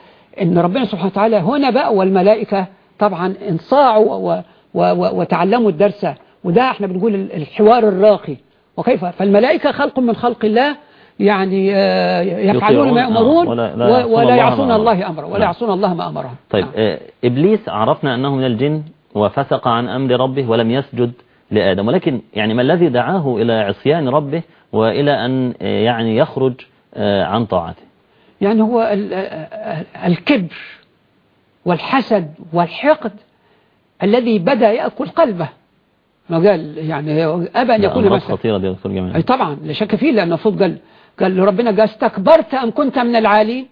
إن ربنا سبحانه وتعالى هنا بقى والملائكة طبعا انصاعوا وتعلموا الدرس. وده إحنا بنقول ال- الحوار الراقي. وكيف؟ فالملائكة خلق من خلق الله يعني آه، يفعلون ما يطيعون، آه، يأمرون ولا- يعصون ولا الله يعصون. أمره ولا نعم. يعصون الله ما أمرهم. طيب نعم. آه، إبليس عرفنا أنه من الجن وفسق عن أمر ربه ولم يسجد لآدم. ولكن يعني ما الذي دعاه إلى عصيان ربه وإلى أن يعني يخرج عن طاعته؟ يعني هو ال- الكبر. والحسد والحقد الذي بدأ يأكل قلبه. ما قال يعني أبى أن يكون مثلا. خطيرة دي يا دكتور جمال أي طبعا لا شك فيه لأنه المفروض قال قال ربنا قال استكبرت أم كنت من العالين.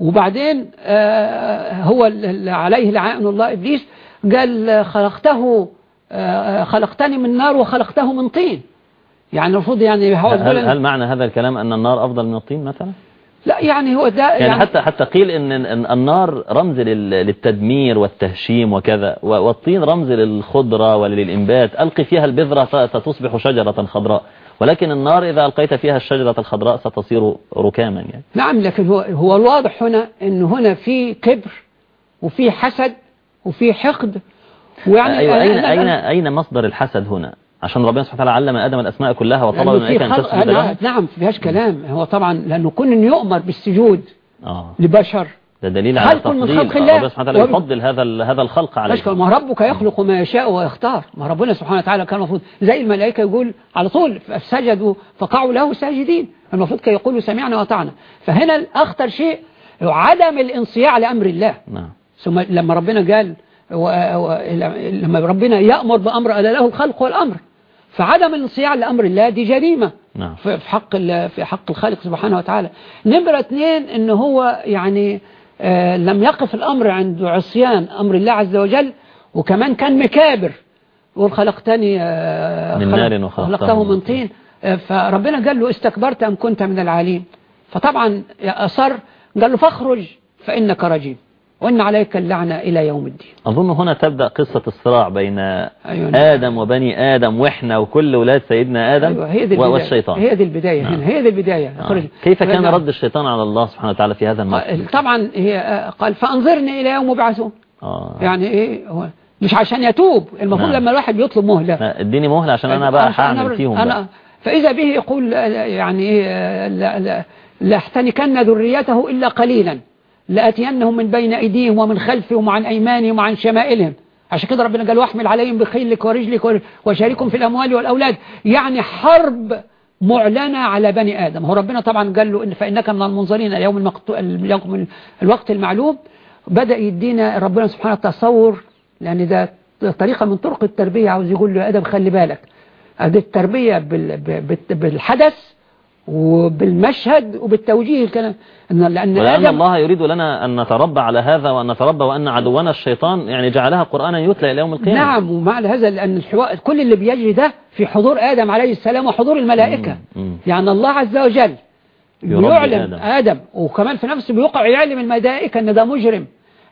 وبعدين آه، هو عليه لعائن الله إبليس. قال خلقته آه، خلقتني من نار وخلقته من طين. يعني المفروض يعني هل, هل معنى هذا الكلام أن النار أفضل من الطين مثلا؟ لا يعني هو ده يعني, حتى حتى قيل ان النار رمز لل- للتدمير والتهشيم وكذا والطين رمز للخضرة وللإنبات. ألقي فيها البذرة ف- فتصبح شجرة خضراء. ولكن النار إذا ألقيت فيها الشجرة الخضراء ستصير ركاما يعني. نعم لكن هو هو الواضح هنا إن هنا في كبر وفي حسد وفي حقد. ويعني أيوة أنا- أين, أنا- أين, أين مصدر الحسد هنا؟ عشان ربنا سبحانه وتعالى علم آدم الأسماء كلها وطلب الملائكة أن خلق تسجد نعم, له نعم فيهاش كلام. هو طبعا لأنه كون إنه يؤمر بالسجود آه. لبشر ده دليل على من تفضيل. خلق الله. ربنا سبحانه وتعالى يفضل هذا هذا الخلق عليه. أشكر ما ربك يخلق ما يشاء ويختار. ما ربنا سبحانه وتعالى كان المفروض زي الملائكة يقول على طول سجدوا فقعوا له ساجدين. المفروض كي يقولوا سمعنا وأطعنا فهنا الأخطر شيء عدم الانصياع لأمر الله. نعم. ثم لما ربنا قال و... و... لما ربنا يأمر بأمر ألا له الخلق والأمر. فعدم الانصياع لأمر الله دي جريمة. نعم. في حق. في حق الخالق سبحانه وتعالى. نمرة اثنين إن هو يعني آه لم يقف الأمر عند عصيان أمر الله عز وجل وكمان كان مكابر. يقول خلقتني آه من نار وخلقته خلقته من من طين. آه فربنا قال له استكبرت أم كنت من العالين؟ فطبعا أصر قال له فاخرج فإنك رجيم. وإن عليك اللعنة إلى يوم الدين أظن هنا تبدأ قصة الصراع بين أيوة. آدم وبني آدم وإحنا وكل ولاد سيدنا آدم أيوة هي دي والشيطان هي دي البداية نعم. هنا هي دي البداية آه. كيف كان نعم. رد الشيطان على الله سبحانه وتعالى في هذا الموقف طبعا هي آه، قال فأنظرني إلى يوم يبعثون آه. يعني إيه هو مش عشان يتوب المفروض نعم. لما الواحد بيطلب مهلة اديني مهلة عشان أنا بقى هعمل فيهم أنا بقى. فإذا به يقول آه، يعني إيه آه، لا لا لأحتنكن ذريته إلا قليلا لأتينهم من بين أيديهم ومن خلفهم وعن أيمانهم وعن شمائلهم. عشان كده ربنا قال واحمل عليهم بخيلك ورجلك ور- وشاركهم في الأموال والأولاد. يعني حرب معلنة على بني آدم. هو ربنا طبعا قال له إن فإنك من المنظرين اليوم المقتو... اليوم الوقت المعلوم. بدأ يدينا ربنا سبحانه التصور لأن ده طريقة من طرق التربية. عاوز يقول له آدم خلي بالك. هذه التربية بالحدث وبالمشهد وبالتوجيه الكلام إن لأن آدم الله يريد لنا أن نتربى على هذا وأن نتربى وأن عدونا الشيطان يعني جعلها قرآنا يتلى إلى يوم القيامة نعم ومع هذا لأن الحوار كل اللي بيجري ده في حضور آدم عليه السلام وحضور الملائكة مم. مم. يعني الله عز وجل بيعلم آدم. آدم. آدم وكمان في نفسه بيوقع يعلم الملائكة أن ده مجرم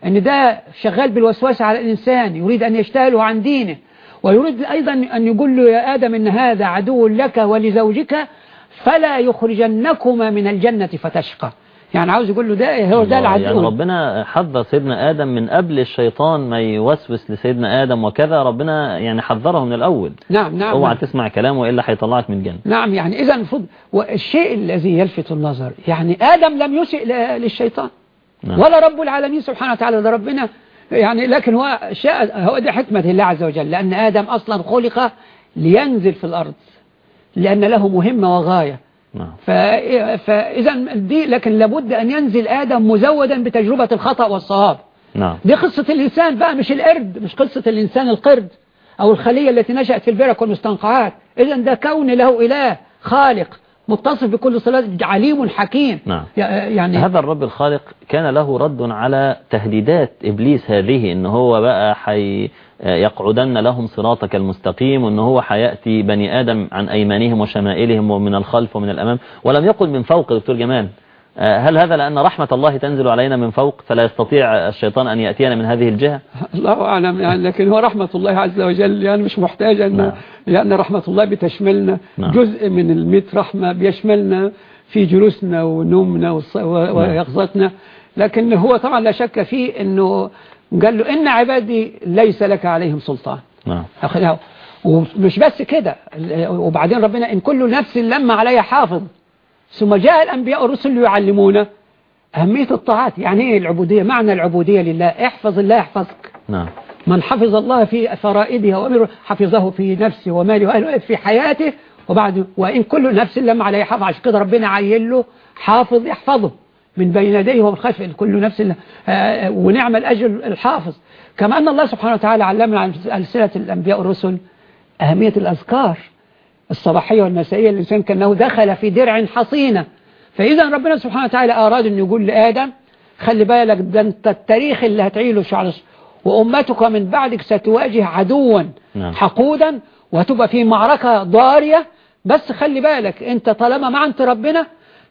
أن ده شغال بالوسواس على الإنسان يريد أن يشتغله عن دينه ويريد أيضا أن يقول له يا آدم إن هذا عدو لك ولزوجك فلا يخرجنكما من الجنة فتشقى. يعني عاوز يقول له ده هو ده الله، يعني العدو ربنا حذر سيدنا آدم من قبل الشيطان ما يوسوس لسيدنا آدم وكذا ربنا يعني حذره من الأول. نعم نعم. أوعى نعم. تسمع كلامه وإلا هيطلعك من الجنة. نعم يعني إذا المفروض والشيء الذي يلفت النظر يعني آدم لم يسئ للشيطان. نعم. ولا رب العالمين سبحانه وتعالى ده ربنا يعني لكن هو شاء هو دي حكمة الله عز وجل لأن آدم أصلا خلق لينزل في الأرض. لأن له مهمة وغاية. نعم. فإذا دي لكن لابد أن ينزل آدم مزودا بتجربة الخطأ والصواب. نعم. دي قصة الإنسان بقى مش القرد مش قصة الإنسان القرد أو الخلية التي نشأت في البرك والمستنقعات. إذا ده كون له إله خالق متصف بكل صلاة عليم حكيم. نعم. يعني هذا الرب الخالق كان له رد على تهديدات إبليس هذه إن هو بقى حي يقعدن لهم صراطك المستقيم وإن هو حيأتي بني آدم عن أيمانهم وشمائلهم ومن الخلف ومن الأمام. ولم يقل من فوق دكتور جمال. هل هذا لأن رحمة الله تنزل علينا من فوق؟ فلا يستطيع الشيطان أن يأتينا من هذه الجهة؟ الله أعلم يعني لكن هو رحمة الله عز وجل يعني مش محتاج أن نعم. لأن رحمة الله بتشملنا. نعم. جزء من المئة رحمة بيشملنا في جلوسنا ونومنا و- ويقظتنا لكن هو طبعا لا شك فيه أنه قال له إن عبادي ليس لك عليهم سلطان. نعم. ومش بس كده. وبعدين ربنا إن كل نفس لما عليها حافظ. ثم جاء الأنبياء والرسل ليعلمونا أهمية الطاعات. يعني إيه العبودية؟ معنى العبودية لله. احفظ الله يحفظك. نعم. من حفظ الله في فرائده وأمره حفظه في نفسه وماله وأهله في حياته. وبعد وإن كل نفس لما عليه حافظ. عشان كده ربنا عين له حافظ يحفظه. من بين يديه ومن خلفه كل نفس ل- آه، ونعم الأجر الحافظ. كما أن الله سبحانه وتعالى علمنا عن ألسنة الأنبياء والرسل أهمية الأذكار الصباحية والمسائية. الإنسان كأنه دخل في درع حصينة. فإذا ربنا سبحانه وتعالى أراد أن يقول لآدم خلي بالك ده أنت التاريخ اللي هتعيله شعر وأمتك من بعدك ستواجه عدوا نعم. حقودا وهتبقى في معركة ضارية. بس خلي بالك أنت طالما مع أنت ربنا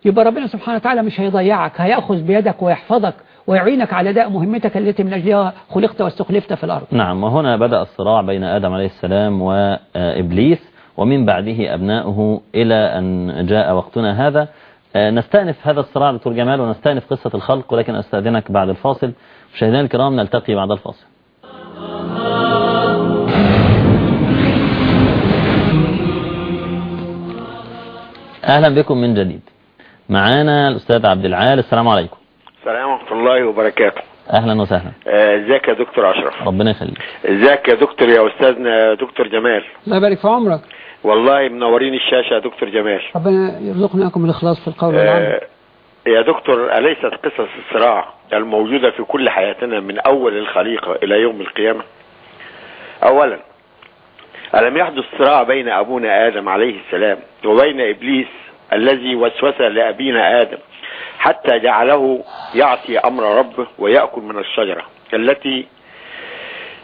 يبقى ربنا سبحانه وتعالى مش هيضيعك هيأخذ بيدك ويحفظك ويعينك على أداء مهمتك التي من أجلها خلقت واستخلفت في الأرض. نعم وهنا بدأ الصراع بين آدم عليه السلام وإبليس ومن بعده أبناؤه إلى أن جاء وقتنا هذا. آه، نستأنف هذا الصراع دكتور جمال ونستأنف قصة الخلق ولكن أستأذنك بعد الفاصل. مشاهدينا الكرام نلتقي بعد الفاصل. أهلا بكم من جديد. معانا الأستاذ عبد العال. السلام عليكم. السلام ورحمة الله وبركاته. أهلا وسهلا. آه، إزيك يا دكتور أشرف؟ ربنا يخليك. إزيك يا دكتور يا أستاذنا دكتور جمال؟ الله يبارك في عمرك. والله منورين الشاشة يا دكتور جمال. ربنا يرزقنا لكم الإخلاص في القول والعمل. آه، يا دكتور أليست قصص الصراع الموجودة في كل حياتنا من أول الخليقة إلى يوم القيامة؟ أولا ألم يحدث صراع بين أبونا آدم عليه السلام وبين إبليس الذي وسوس لأبينا آدم حتى جعله يعصي أمر ربه ويأكل من الشجرة التي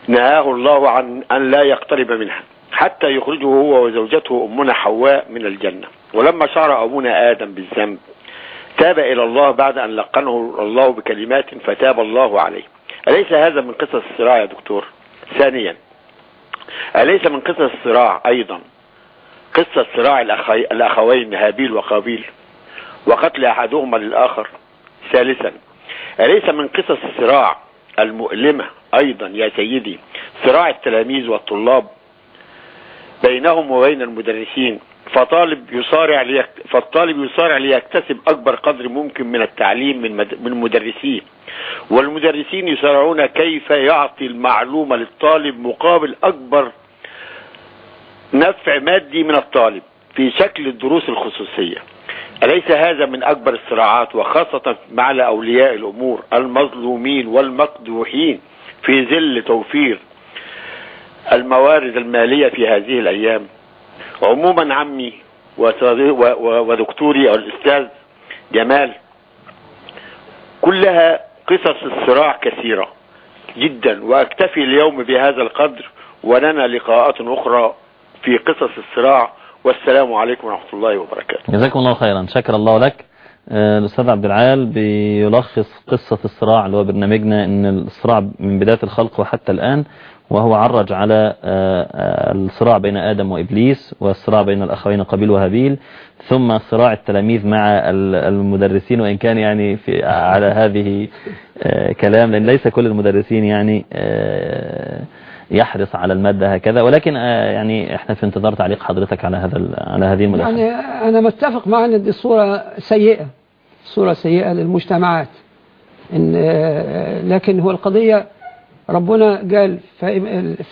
نهاه الله عن أن لا يقترب منها حتى يخرجه هو وزوجته أمنا حواء من الجنة. ولما شعر أبونا آدم بالذنب تاب إلى الله بعد أن لقنه الله بكلمات فتاب الله عليه. أليس هذا من قصص الصراع يا دكتور؟ ثانيا أليس من قصص الصراع أيضا؟ قصة صراع. الأخوين هابيل وقابيل وقتل أحدهما للآخر ثالثا أليس من قصص الصراع المؤلمة أيضا يا سيدي صراع التلاميذ والطلاب بينهم وبين المدرسين فطالب يصارع ليك... فالطالب يصارع ليكتسب أكبر قدر ممكن من التعليم من, مد... من مدرسيه والمدرسين يصارعون كيف يعطي المعلومة للطالب مقابل أكبر نفع مادي من الطالب في شكل الدروس الخصوصية. أليس هذا من أكبر الصراعات وخاصة مع أولياء الأمور المظلومين والمقدوحين في ظل توفير الموارد المالية في هذه الأيام؟ عموما عمي ودكتوري الأستاذ جمال كلها قصص الصراع كثيرة جدا وأكتفي اليوم بهذا القدر ولنا لقاءات أخرى في قصص الصراع والسلام عليكم ورحمة الله وبركاته. جزاكم الله خيرا. شكر الله لك. آه، الأستاذ عبد العال بيلخص قصة الصراع اللي هو برنامجنا إن الصراع من بداية الخلق وحتى الآن وهو عرج على آه، آه، الصراع بين آدم وإبليس والصراع بين الأخوين قابيل وهابيل ثم صراع التلاميذ مع ال- المدرسين وإن كان يعني في على هذه كلام لأن ليس كل المدرسين يعني يحرص على المادة هكذا ولكن آه، يعني إحنا في انتظار تعليق حضرتك على هذا على هذه المداخلة يعني أنا متفق مع أن دي صورة سيئة صورة سيئة للمجتمعات. إن آه، لكن هو القضية ربنا قال فإم-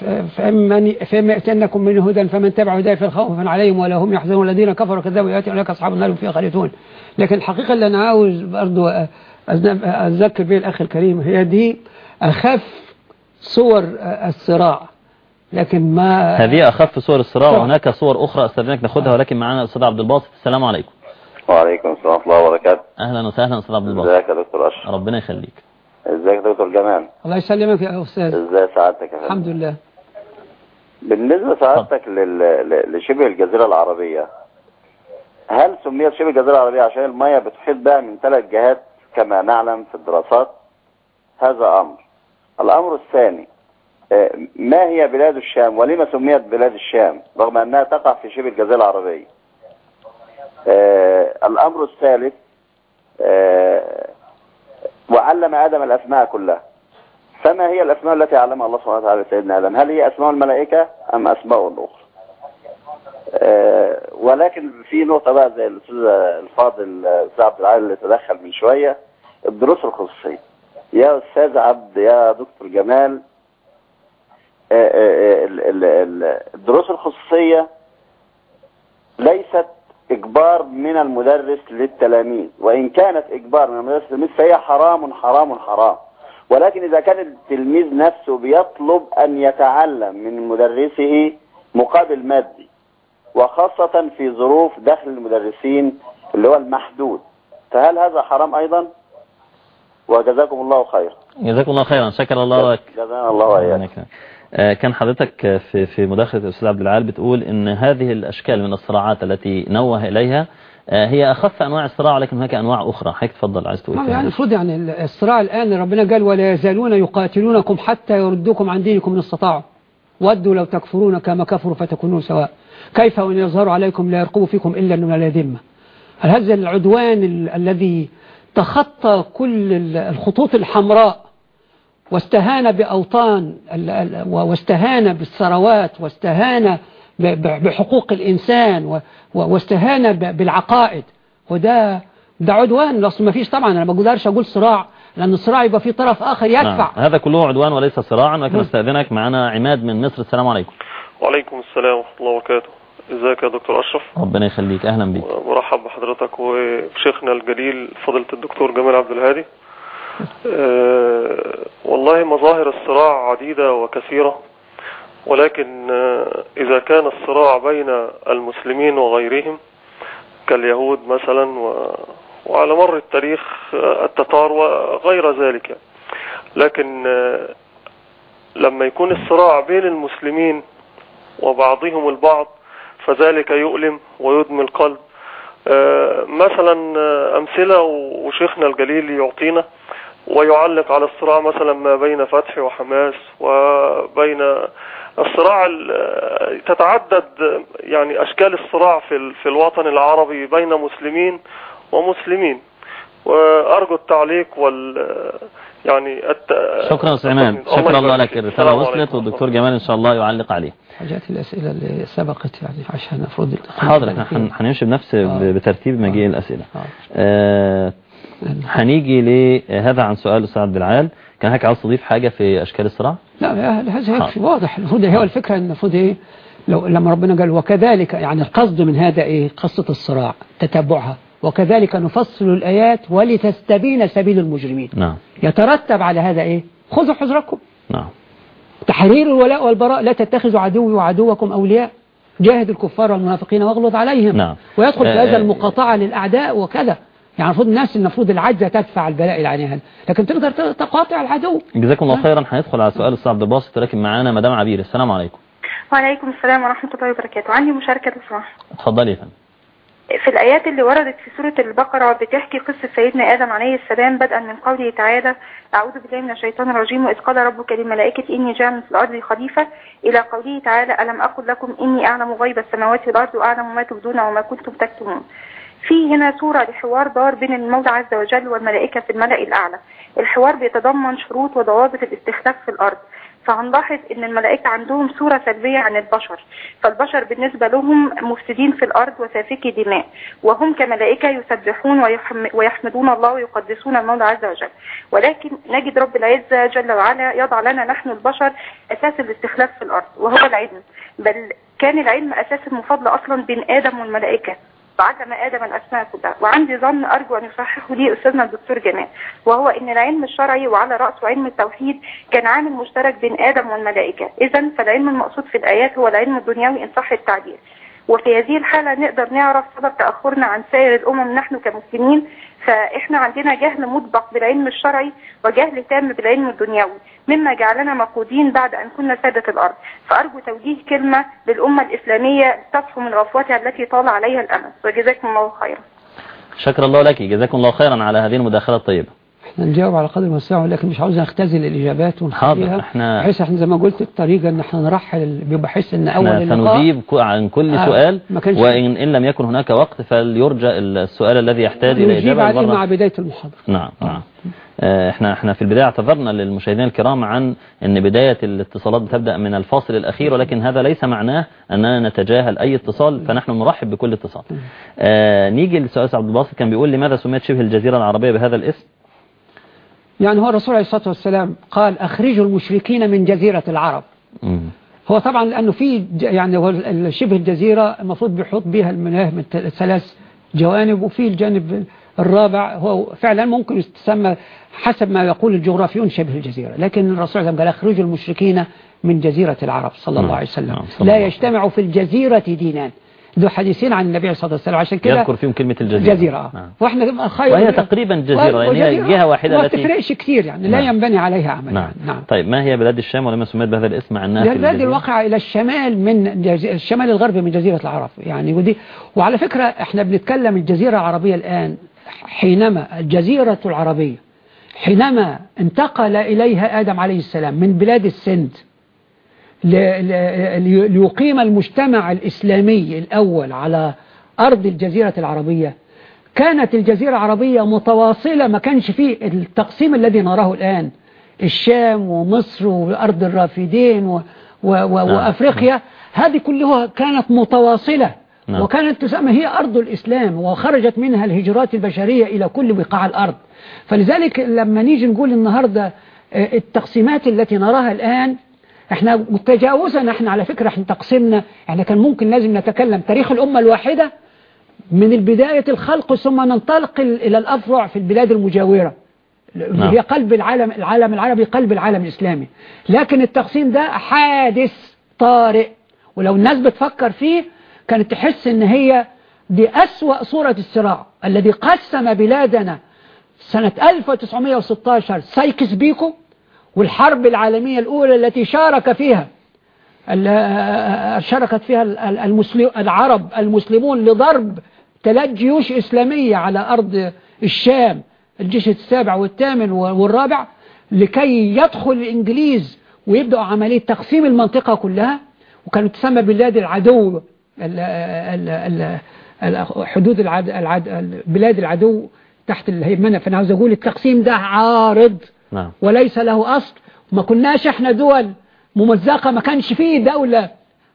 فإما يأتينكم من هدى فمن تبع هداي فالخوف عليهم ولا هم يحزنون. الذين كفروا كذبوا يأتي أولئك أصحاب النار فيها خالدون. لكن الحقيقة اللي أنا عاوز برضو أذ- أذكر به الأخ الكريم هي دي أخف صور الصراع لكن ما هذه أخف صور الصراع. وهناك صور أخرى أستاذنك ناخدها ولكن معنا الأستاذ عبد الباسط. السلام عليكم. وعليكم السلام ورحمة الله وبركاته. أهلا وسهلا أستاذ عبد الباسط. إزيك يا دكتور أشرف؟ ربنا يخليك. إزيك يا دكتور جمال؟ الله يسلمك يا أستاذ. إزاي سعادتك يا الحمد لله. بالنسبة سعادتك لل... لشبه الجزيرة العربية هل سميت شبه الجزيرة العربية عشان المياه بتحيط بها من ثلاث جهات كما نعلم في الدراسات؟ هذا أمر. الأمر الثاني آه، ما هي بلاد الشام؟ ولما سميت بلاد الشام؟ رغم أنها تقع في شبه الجزيرة العربية. آه، الأمر الثالث آه، وعلم آدم الأسماء كلها. فما هي الأسماء التي علمها الله سبحانه وتعالى لسيدنا آدم؟ هل هي أسماء الملائكة أم أسماء أخرى آه، ولكن في نقطة بقى زي الأستاذ الفاضل آه، أستاذ عبد العال اللي تدخل من شوية الدروس الخصوصية. يا أستاذ عبد يا دكتور جمال آه، آه، ال- الدروس الخصوصية ليست إجبار من المدرس للتلاميذ وإن كانت إجبار من المدرس للتلاميذ فهي حرام حرام حرام. ولكن إذا كان التلميذ نفسه بيطلب أن يتعلم من مدرسه مقابل مادي وخاصة في ظروف دخل المدرسين اللي هو المحدود فهل هذا حرام أيضا؟ وجزاكم الله خير جزاكم الله خيرا. شكر الله لك. جزانا الله وإياك. آه، كان حضرتك في في مداخلة الأستاذ عبد العال بتقول إن هذه الأشكال من الصراعات التي نوه إليها آه، هي أخف أنواع الصراع ولكن هناك أنواع أخرى. حضرتك تفضل عايز تقول ما فيها يعني؟ المفروض يعني الصراع الآن ربنا قال ولا يزالون يقاتلونكم حتى يردوكم عن دينكم إن استطاعوا. ودوا لو تكفرون كما كفروا فتكونون سواء. كيف وإن يظهروا عليكم لا يرقبوا فيكم إلا من لا ذمة هل هذا العدوان ال الذي تخطى كل ال- الخطوط الحمراء واستهان بأوطان واستهان بالثروات واستهان ب- ب- بحقوق الإنسان واستهان بالعقائد. وده ده عدوان. أصل ما فيش طبعا. أنا ما بقدرش أقول صراع لأن الصراع يبقى فيه طرف آخر يدفع. نعم. هذا كله عدوان وليس صراعا. ولكن نعم. أستأذنك معنا عماد من مصر. السلام عليكم. وعليكم السلام ورحمة الله وبركاته. إزيك يا دكتور أشرف؟ ربنا يخليك. أهلا بك مرحب بحضرتك وبشيخنا الجليل فضيلة الدكتور جمال عبد الهادي. أه والله مظاهر الصراع عديدة وكثيرة ولكن آه، إذا كان الصراع بين المسلمين وغيرهم كاليهود مثلا و... وعلى مر التاريخ آه، التتار وغير ذلك. لكن آه، لما يكون الصراع بين المسلمين وبعضهم البعض فذلك يؤلم ويدمي القلب. آه، مثلا آه، أمثلة وشيخنا الجليل يعطينا ويعلق على الصراع مثلا ما بين فتح وحماس وبين الصراع ال- تتعدد يعني أشكال الصراع في في الوطن العربي بين مسلمين ومسلمين. وأرجو التعليق وال يعني الت... شكرا الله شكرا الله لك. الرسالة وصلت. والدكتور جمال إن شاء الله يعلق عليه. حاجات الأسئلة اللي سبقت يعني عشان المفروض حاضر. إحنا هن- هنمشي بنفس آه. بترتيب مجيء الأسئلة. آه. آه، هنيجي لهذا عن سؤال أستاذ عبد العال. كان هيك عاوز تضيف حاجة في أشكال الصراع؟ لا هذا حاضر. واضح. المفروض هو الفكرة إن المفروض إيه؟ لو لما ربنا قال وكذلك يعني القصد من هذا إيه؟ قصة الصراع تتبعها وكذلك نفصل الآيات ولتستبين سبيل المجرمين. نعم. يترتب على هذا إيه؟ خذوا حذركم. نعم. تحرير الولاء والبراء لا تتخذوا عدوي وعدوكم أولياء. جاهد الكفار والمنافقين واغلظ عليهم. نعم. ويدخل في آه، هذا آه. المقاطعة للأعداء وكذا. يعني المفروض الناس المفروض العجزة تدفع البلاء اللي عليها. لكن تقدر تقاطع العدو. جزاكم الله خيرا. هندخل على سؤال الأستاذ عبد الباسط ولكن معانا مدام عبير. السلام عليكم. وعليكم السلام ورحمة الله وبركاته. عندي مشاركة بصراحة اتفضلي يا فندم. في الآيات اللي وردت في سورة البقرة بتحكي قصة سيدنا آدم عليه السلام بدءا من قوله تعالى أعوذ بالله من الشيطان الرجيم وإذ قال ربك للملائكة إني جاعل في الأرض خليفة إلى قوله تعالى ألم أقل لكم إني أعلم غيب السماوات والأرض وأعلم ما تبدون وما كنتم تكتمون في هنا صورة لحوار دار بين المولى عز وجل والملائكة في الملأ الأعلى. الحوار بيتضمن شروط وضوابط الاستخلاف في الأرض. فهنلاحظ إن الملائكة عندهم صورة سلبية عن البشر فالبشر بالنسبة لهم مفسدين في الأرض وسافكي دماء وهم كملائكة يسبحون ويحم- ويحمدون الله ويقدسون المولى عز وجل. ولكن نجد رب العزة جل وعلا يضع لنا نحن البشر أساس الاستخلاف في الأرض وهو العلم. بل كان العلم أساس المفاضلة أصلا بين آدم والملائكة. فعلم آدم الأسماء كلها. وعندي ظن أرجو أن يصححه لي أستاذنا الدكتور جمال. وهو إن العلم الشرعي وعلى راسه علم التوحيد كان عامل مشترك بين آدم والملائكة. اذا فالعلم المقصود في الآيات هو العلم الدنيوي إن صح التعبير. وفي هذه الحالة نقدر نعرف سبب تأخرنا عن سائر الأمم نحن كمسلمين فإحنا عندنا جهل مسبق بالعلم الشرعي وجهل تام بالعلم الدنيوي مما جعلنا مقودين بعد أن كنا سادة الأرض. فأرجو توجيه كلمة للأمة الإسلامية تصفو من غفوتها التي طال عليها الأمل. وجزاكم الله خيرا. شكر الله لك. جزاكم الله خيرا على هذه المداخلة الطيبة. نجاوب على قدر المستطاع ولكن مش عاوز نختزل الإجابات حاضر، ونخليها احنا- بحيث إحنا زي ما قلت الطريقة إن إحنا نرحل بحيث إن أول اللقاء سنجيب عن كل آه، سؤال وإن إن لم يكن هناك وقت فليرجى السؤال الذي يحتاج إلى نجيب إجابة عليه مع بداية المحاضرة. نعم نعم. آه، إحنا إحنا في البداية اعتذرنا للمشاهدين الكرام عن إن بداية الاتصالات بتبدأ من الفاصل الأخير ولكن هذا ليس معناه أننا نتجاهل أي اتصال فنحن نرحب بكل اتصال. آه نيجي لسؤال عبد الباسط كان بيقول لماذا سميت شبه الجزيرة العربية بهذا الاسم؟ يعني هو الرسول عليه الصلاة والسلام قال اخرجوا المشركين من جزيرة العرب. هو طبعا لأنه في يعني شبه الجزيرة المفروض بيحط بها المياه من ثلاث جوانب وفي الجانب الرابع هو فعلا ممكن يتسمى حسب ما يقول الجغرافيون شبه الجزيرة. لكن الرسول قال اخرجوا المشركين من جزيرة العرب صلى الله. عليه وسلم. نعم، لا يجتمع في الجزيرة دينان. ذو حديثين عن النبي صلى الله عليه وسلم عشان كده يذكر فيهم كلمة الجزيرة جزيرة نعم. وإحنا خير وهي تقريبا جزيرة لأن هي جهة واحدة ما التي بتفرقش كتير يعني لا نعم. ينبني عليها عمل نعم. يعني. نعم طيب ما هي بلاد الشام ولما سميت بهذا الاسم في البلاد الجزيرة؟ الواقعة إلى الشمال من. الشمال الغربي من جزيرة العرب يعني ودي وعلى فكرة إحنا بنتكلم الجزيرة العربية الآن حينما الجزيرة العربية حينما انتقل إليها آدم عليه السلام من بلاد السند. ليقيم المجتمع الإسلامي الأول على أرض الجزيرة العربية. كانت الجزيرة العربية متواصلة ما كانش فيه التقسيم الذي نراه الآن. الشام ومصر وأرض الرافدين و... و... و... وأفريقيا هذه كلها كانت متواصلة. نعم. وكانت تسمى هي أرض الإسلام وخرجت منها الهجرات البشرية إلى كل بقاع الأرض. فلذلك لما نيجي نقول النهاردة آه، التقسيمات التي نراها الآن إحنا تجاوزا إحنا على فكرة إحنا تقسيمنا. إحنا كان ممكن لازم نتكلم. تاريخ الأمة الواحدة من البداية الخلق ثم ننطلق إلى الأفرع في البلاد المجاورة. اللي هي قلب العالم العالم العربي قلب العالم الإسلامي. لكن التقسيم ده حادث طارئ. ولو الناس بتفكر فيه كانت تحس إن هي دي أسوأ صورة الصراع الذي قسم بلادنا سنة 1916 سايكس بيكو والحرب العالمية الأولى التي شارك فيها شاركت فيها العرب المسلمون لضرب ثلاث جيوش إسلامية على أرض الشام الجيش السابع والثامن والرابع لكي يدخل الإنجليز ويبدأوا عملية تقسيم المنطقة كلها وكانت تسمى بلاد العدو ال ال ال ال حدود بلاد العدو تحت الهيمنة. فأنا عاوز أقول التقسيم ده عارض نعم. وليس له أصل. وما كناش إحنا دول. ممزقة ما كانش فيه دولة.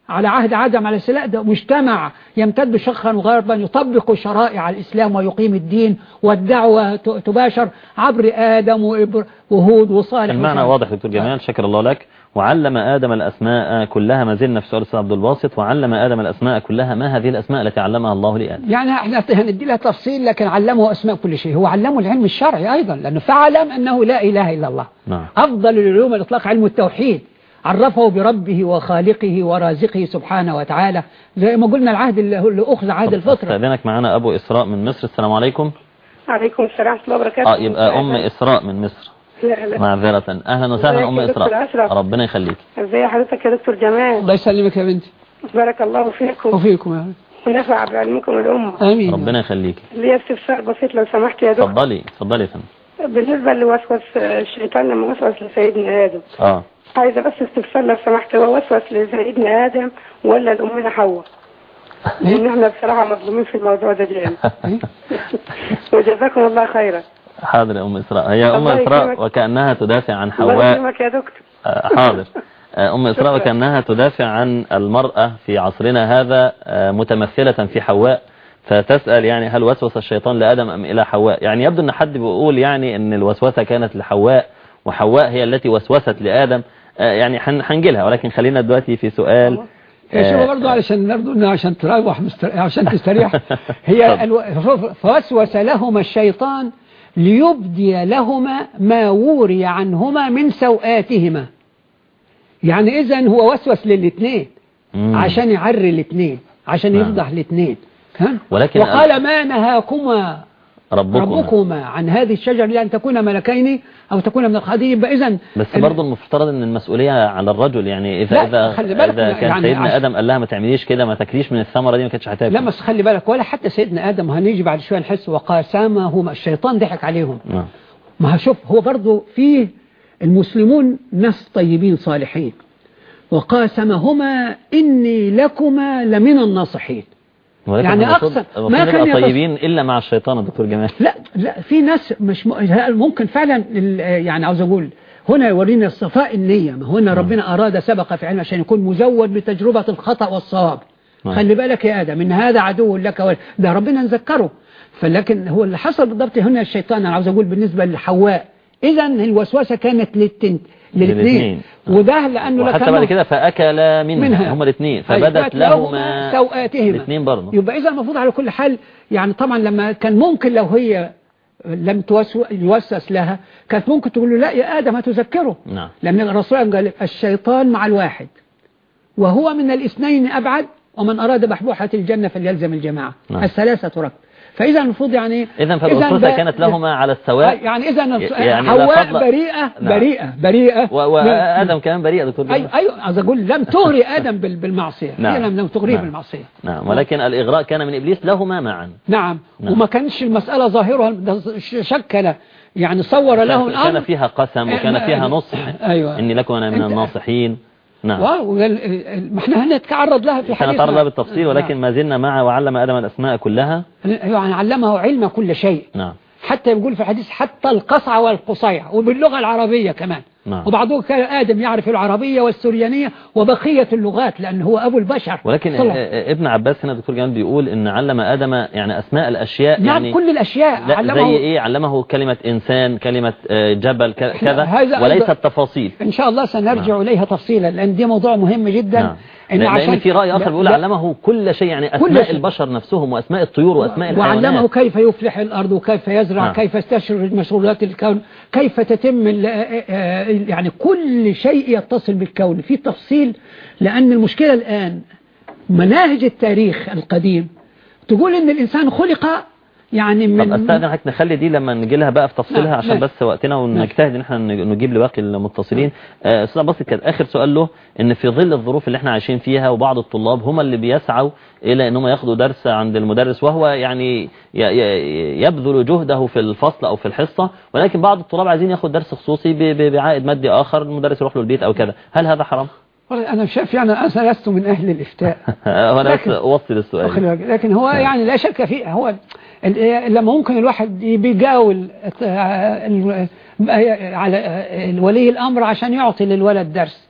على عهد عدم على السلاء ده مجتمع يمتد شرقا وغربا يطبق شرائع الإسلام ويقيم الدين والدعوة تباشر عبر آدم وهود وصالح المعنى وصالح. واضح دكتور جمال شكر الله لك. وعلم آدم الأسماء كلها ما زلنا في سؤال الأستاذ عبد الباسط. وعلم آدم الأسماء كلها ما هذه الأسماء التي علمها الله لآدم يعني إحنا هندي لها تفصيل لكن علمه أسماء كل شيء. هو علمه العلم الشرعي أيضا لأنه فعلم أنه لا إله إلا الله. نعم. أفضل العلوم الإطلاق علم التوحيد. عرفه بربه وخالقه ورازقه سبحانه وتعالى. زي ما قلنا العهد اللي أخذ عهد الفطرة أستأذنك معنا أبو إسراء من مصر. السلام عليكم. عليكم السلام ورحمة الله وبركاته. آه يبقى أم إسراء من مصر. لا لا. معذرة. أهلا وسهلا أم إسراء؟ ربنا يخليك. ازي حضرتك يا دكتور جمال؟ الله يسلمك يا بنتي. بارك الله فيكم. وفيكم يا رب. ونفع بعلمكم الأمة. آمين. ربنا يخليك. لي استفسار بسيط لو سمحت يا دكتور. اتفضلي اتفضلي يا فندم. بالنسبة لوسوس الشيطان لما وسوس لسيدنا آدم. آه. عايزة بس استفسار لو سمحت هو وسوس لسيدنا آدم ولا لأمنا حواء؟ لأن إحنا بصراحة مظلومين في الموضوع ده جامد. وجزاكم الله خيرا. حاضر يا أم إسراء. هي أم الله إسراء يكرمك. وكأنها تدافع عن الله حواء. يكرمك يا دكتور. آه، حاضر. آه، أم إسراء كأنها تدافع عن المرأة في عصرنا هذا آه، متمثلة في حواء. فتسأل يعني هل وسوس الشيطان لآدم أم إلى حواء؟ يعني يبدو أن حد بيقول يعني أن الوسوسة كانت لحواء وحواء هي التي وسوست لآدم. يعني هن- هنجيلها ولكن خلينا دلوقتي في سؤال هي شوف آه، برضه علشان برضه عشان تروح مستر... عشان تستريح هي. ألو... فوسوس لهما الشيطان ليبدي لهما ما وري عنهما من سوآتهما يعني إذا هو وسوس للاثنين. عشان يعري الاثنين عشان نعم. يفضح الاثنين ها؟ ولكن وقال ما نهاكما ربكم ربكما عن هذه الشجرة لأن تكون ملكين أو تكون من الخادمين. يبقى إذا بس برضه المفترض إن المسؤولية على الرجل يعني خلي بالك إذا كان يعني سيدنا آدم قال لها ما تعمليش كده ما تاكليش من الثمرة دي ما كانتش هتاكل. لا بس خلي بالك ولا حتى سيدنا آدم هنيجي بعد شوية نحس وقاسمهما الشيطان ضحك عليهم. نعم. ما شوف هو برضو فيه المسلمون ناس طيبين صالحين. وقاسمهما إني لكما لمن الناصحين. يعني أقصى- المفروض ما كان طيبين إلا مع الشيطان دكتور جمال. لا لا في ناس مش م... ممكن فعلا يعني عاوز أقول هنا يورينا الصفاء النية. ما هنا ربنا أراد سبق في علم عشان يكون مزود بتجربة الخطأ والصواب. نعم. خلي بالك يا آدم إن هذا عدو لك. ده ربنا نذكره. فلكن هو اللي حصل بالضبط هنا الشيطان أنا عاوز أقول بالنسبة لحواء إذا الوسوسة كانت للتن... للاثنين. وده لأنه وحتى بعد كده فاكلا منها, منها. هما الاثنين أيوة، فبدت لهما سوآتهما الاثنين برضه. يبقى إذا المفروض على كل حال يعني طبعا لما كان ممكن لو هي لم يوسوس لها كانت ممكن تقول له لا يا آدم هتذكره. نعم. لأن الرسول قال الشيطان مع الواحد وهو من الاثنين أبعد ومن أراد بحبوحة الجنة فليلزم الجماعة. نعم. الثلاثة ركب. فإذا المفروض يعني إذا فالاسره ده- كانت لهما على السواء يعني إذا يعني لا حواء بريئة نعم. بريئة بريئة و- وادم كمان بريء يا دكتور أيوة أيوة عايز أقول لم تغري آدم بال- بالمعصية نعم. لم لم تغريه نعم. بالمعصية نعم ولكن الإغراء كان من إبليس لهما معا نعم. نعم. وما كانش المسألة ظاهرها شكل يعني صور له كان الأمر فيها قسم وكان إيه، فيها ما- نصح أيوة. إني لكم أنا من الناصحين نعم. ما إحنا هنتعرض لها في حديث سنتعرض لها بالتفصيل ولكن ما زلنا مع وعلم آدم الأسماء كلها. يعني علمه علم كل شيء. نعم. حتى يقول في الحديث حتى القصع والقصيع وباللغة العربية كمان. نعم. وبعضهم كان آدم يعرف العربية والسريانية وبقية اللغات لأنه هو أبو البشر. ولكن آه، ابن عباس هنا دكتور جمال بيقول إن علم آدم يعني أسماء الأشياء نعم يعني كل الأشياء لا علمه. زي إيه؟ علمه كلمة إنسان كلمة آه، جبل كذا هذا وليست أيضا- تفاصيل إن شاء الله سنرجع إليها تفصيلا لأن دي موضوع مهم جدا. نعم. إن لأن عشان في رأي آخر بيقول علمه كل شيء يعني أسماء شيء. البشر نفسهم وأسماء الطيور وأسماء وعلمه الحيوانات كيف يفلح الأرض وكيف يزرع نعم. كيف يستشعر مشغولات الكون كيف تتم ال- آه، آه، يعني كل شيء يتصل بالكون في تفصيل لأن المشكلة الآن مناهج التاريخ القديم تقول إن الإنسان خلق يعني طب من استاذن حضرتك نخلي دي لما نجي لها بقى في تفصيلها نعم، عشان. بس وقتنا ونجتهد إن إحنا نجيب لباقي المتصلين آه، أستاذ بسيط كان آخر سؤال له إن في ظل الظروف اللي إحنا عايشين فيها وبعض الطلاب هم اللي بيسعوا إلى إن هم ياخدوا درس عند المدرس وهو يعني يبذل جهده في الفصل أو في الحصة ولكن بعض الطلاب عايزين ياخد درس خصوصي بعائد مادي آخر المدرس يروح له البيت أو كذا هل هذا حرام؟ أنا شايف يعني أنا لست من أهل الإفتاء وأنا بس لكن- خلي السؤال. لكن هو يعني لا شك فيه هو لما ممكن الواحد بيجاول على ولي الأمر عشان يعطي للولد درس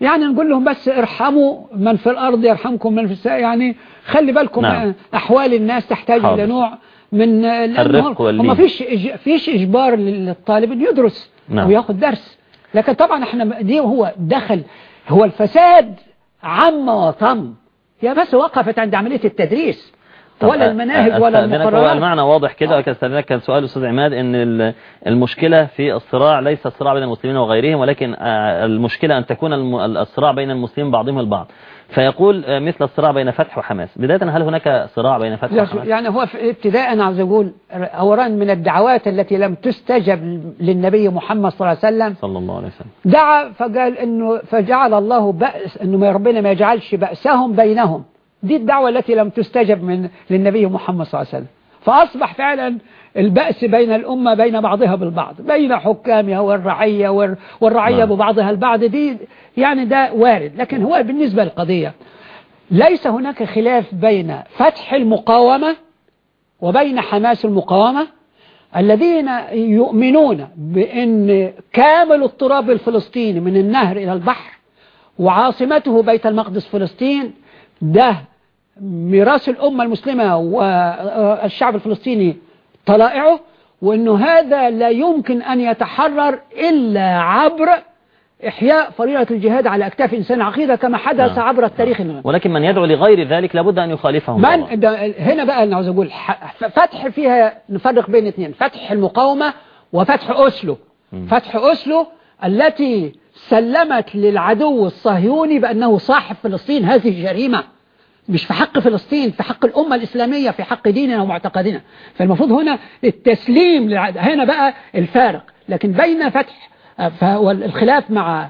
يعني نقول لهم بس ارحموا من في الأرض يرحمكم من في السماء يعني خلي بالكم نعم. أحوال الناس تحتاج. إلى نوع من الرفق واللين. فيش إج- فيش إجبار للطالب إنه يدرس نعم. وياخد درس لكن طبعا إحنا دي هو دخل هو الفساد عم وطم. يا بس وقفت عند عملية التدريس. ولا المناهج ولا أستأذنك، هو المقررات المعنى واضح كده؟ وكستأذنك كان سؤال أستاذ عماد أن ال- المشكلة في الصراع ليس الصراع بين المسلمين وغيرهم ولكن آه، المشكلة أن تكون الصراع بين المسلمين بعضهم البعض. فيقول آه، مثل الصراع بين فتح وحماس. بداية هل هناك صراع بين فتح وحماس؟ يعني هو في ابتداء عاوز أقول أولا من الدعوات التي لم تستجب للنبي محمد صلى الله عليه وسلم صلى الله عليه وسلم. دعا فقال إنه فجعل الله بأس ما ربنا ما يجعلش بأسهم بينهم. دي الدعوة التي لم تستجب من للنبي محمد صلى الله عليه وسلم. فأصبح فعلا البأس بين الأمة بين بعضها بالبعض بين حكامها والرعية والر- والرعية نعم. ببعضها البعض دي يعني ده وارد لكن هو بالنسبة للقضية ليس هناك خلاف بين فتح المقاومة وبين حماس المقاومة الذين يؤمنون بأن كامل التراب الفلسطيني من النهر إلى البحر وعاصمته بيت المقدس فلسطين ده ميراث الأمة المسلمة والشعب الفلسطيني طلائعه وأنه هذا لا يمكن أن يتحرر إلا عبر إحياء فريضة الجهاد على أكتاف إنسان عقيدة كما حدث نعم. عبر التاريخ المدني. ولكن من يدعو لغير ذلك لابد أن يخالفهم طبعا. من هنا بقى أنا عاوز أقول فتح فيها نفرق بين اثنين فتح المقاومة وفتح أسلو فتح أسلو التي سلمت للعدو الصهيوني بأنه صاحب فلسطين هذه جريمة مش في حق فلسطين في حق الأمة الإسلامية في حق ديننا ومعتقدنا فالمفروض هنا التسليم. هنا بقى الفارق لكن بين فتح والخلاف مع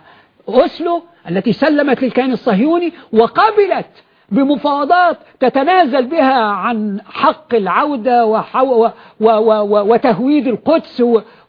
أسلو التي سلمت للكيان الصهيوني وقبلت بمفاوضات تتنازل بها عن حق العودة وحو و و و وتهويد القدس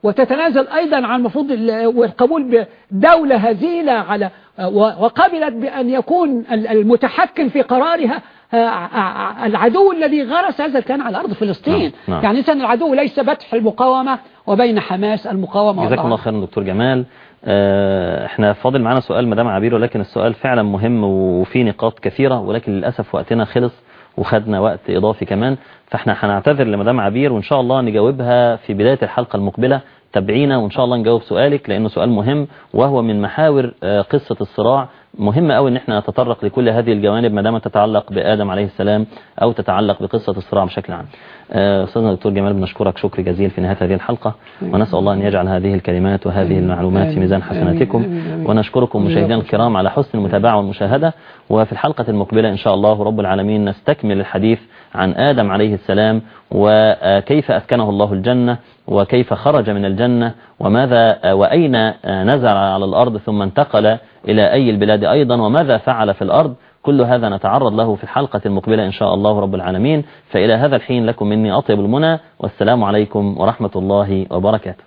وتتنازل أيضا عن مفروض ال- والقبول بدولة هزيلة على وقبلت بأن يكون ال- المتحكم في قرارها آه، آه، العدو الذي غرس هذا كان على أرض فلسطين نعم، نعم. يعني إذن العدو ليس فتح المقاومة وبين حماس المقاومة جزاكم الله. خيرا دكتور جمال آه، إحنا فاضل معانا سؤال مدام عبير ولكن السؤال فعلا مهم وفيه نقاط كثيرة ولكن للأسف وقتنا خلص وخدنا وقت إضافي كمان فإحنا هنعتذر لمدام عبير وإن شاء الله نجاوبها في بداية الحلقة المقبلة تابعينا وإن شاء الله نجاوب سؤالك لأنه سؤال مهم وهو من محاور آه، قصة الصراع. مهم قوي إن إحنا نتطرق لكل هذه الجوانب ما دامت تتعلق بآدم عليه السلام أو تتعلق بقصة الصراع بشكل عام. آه، أستاذنا الدكتور جمال بنشكرك. شكر جزيل في نهاية هذه الحلقة ونسأل الله أن يجعل هذه الكلمات وهذه المعلومات في ميزان حسناتكم. ونشكركم مشاهدينا الكرام على حسن المتابعة والمشاهدة. وفي الحلقة المقبلة إن شاء الله رب العالمين نستكمل الحديث عن آدم عليه السلام وكيف أسكنه الله الجنة وكيف خرج من الجنة وماذا وأين نزل على الأرض ثم انتقل إلى أي البلاد أيضا وماذا فعل في الأرض. كل هذا نتعرض له في الحلقة المقبلة إن شاء الله رب العالمين. فإلى هذا الحين لكم مني أطيب المنى والسلام عليكم ورحمة الله وبركاته.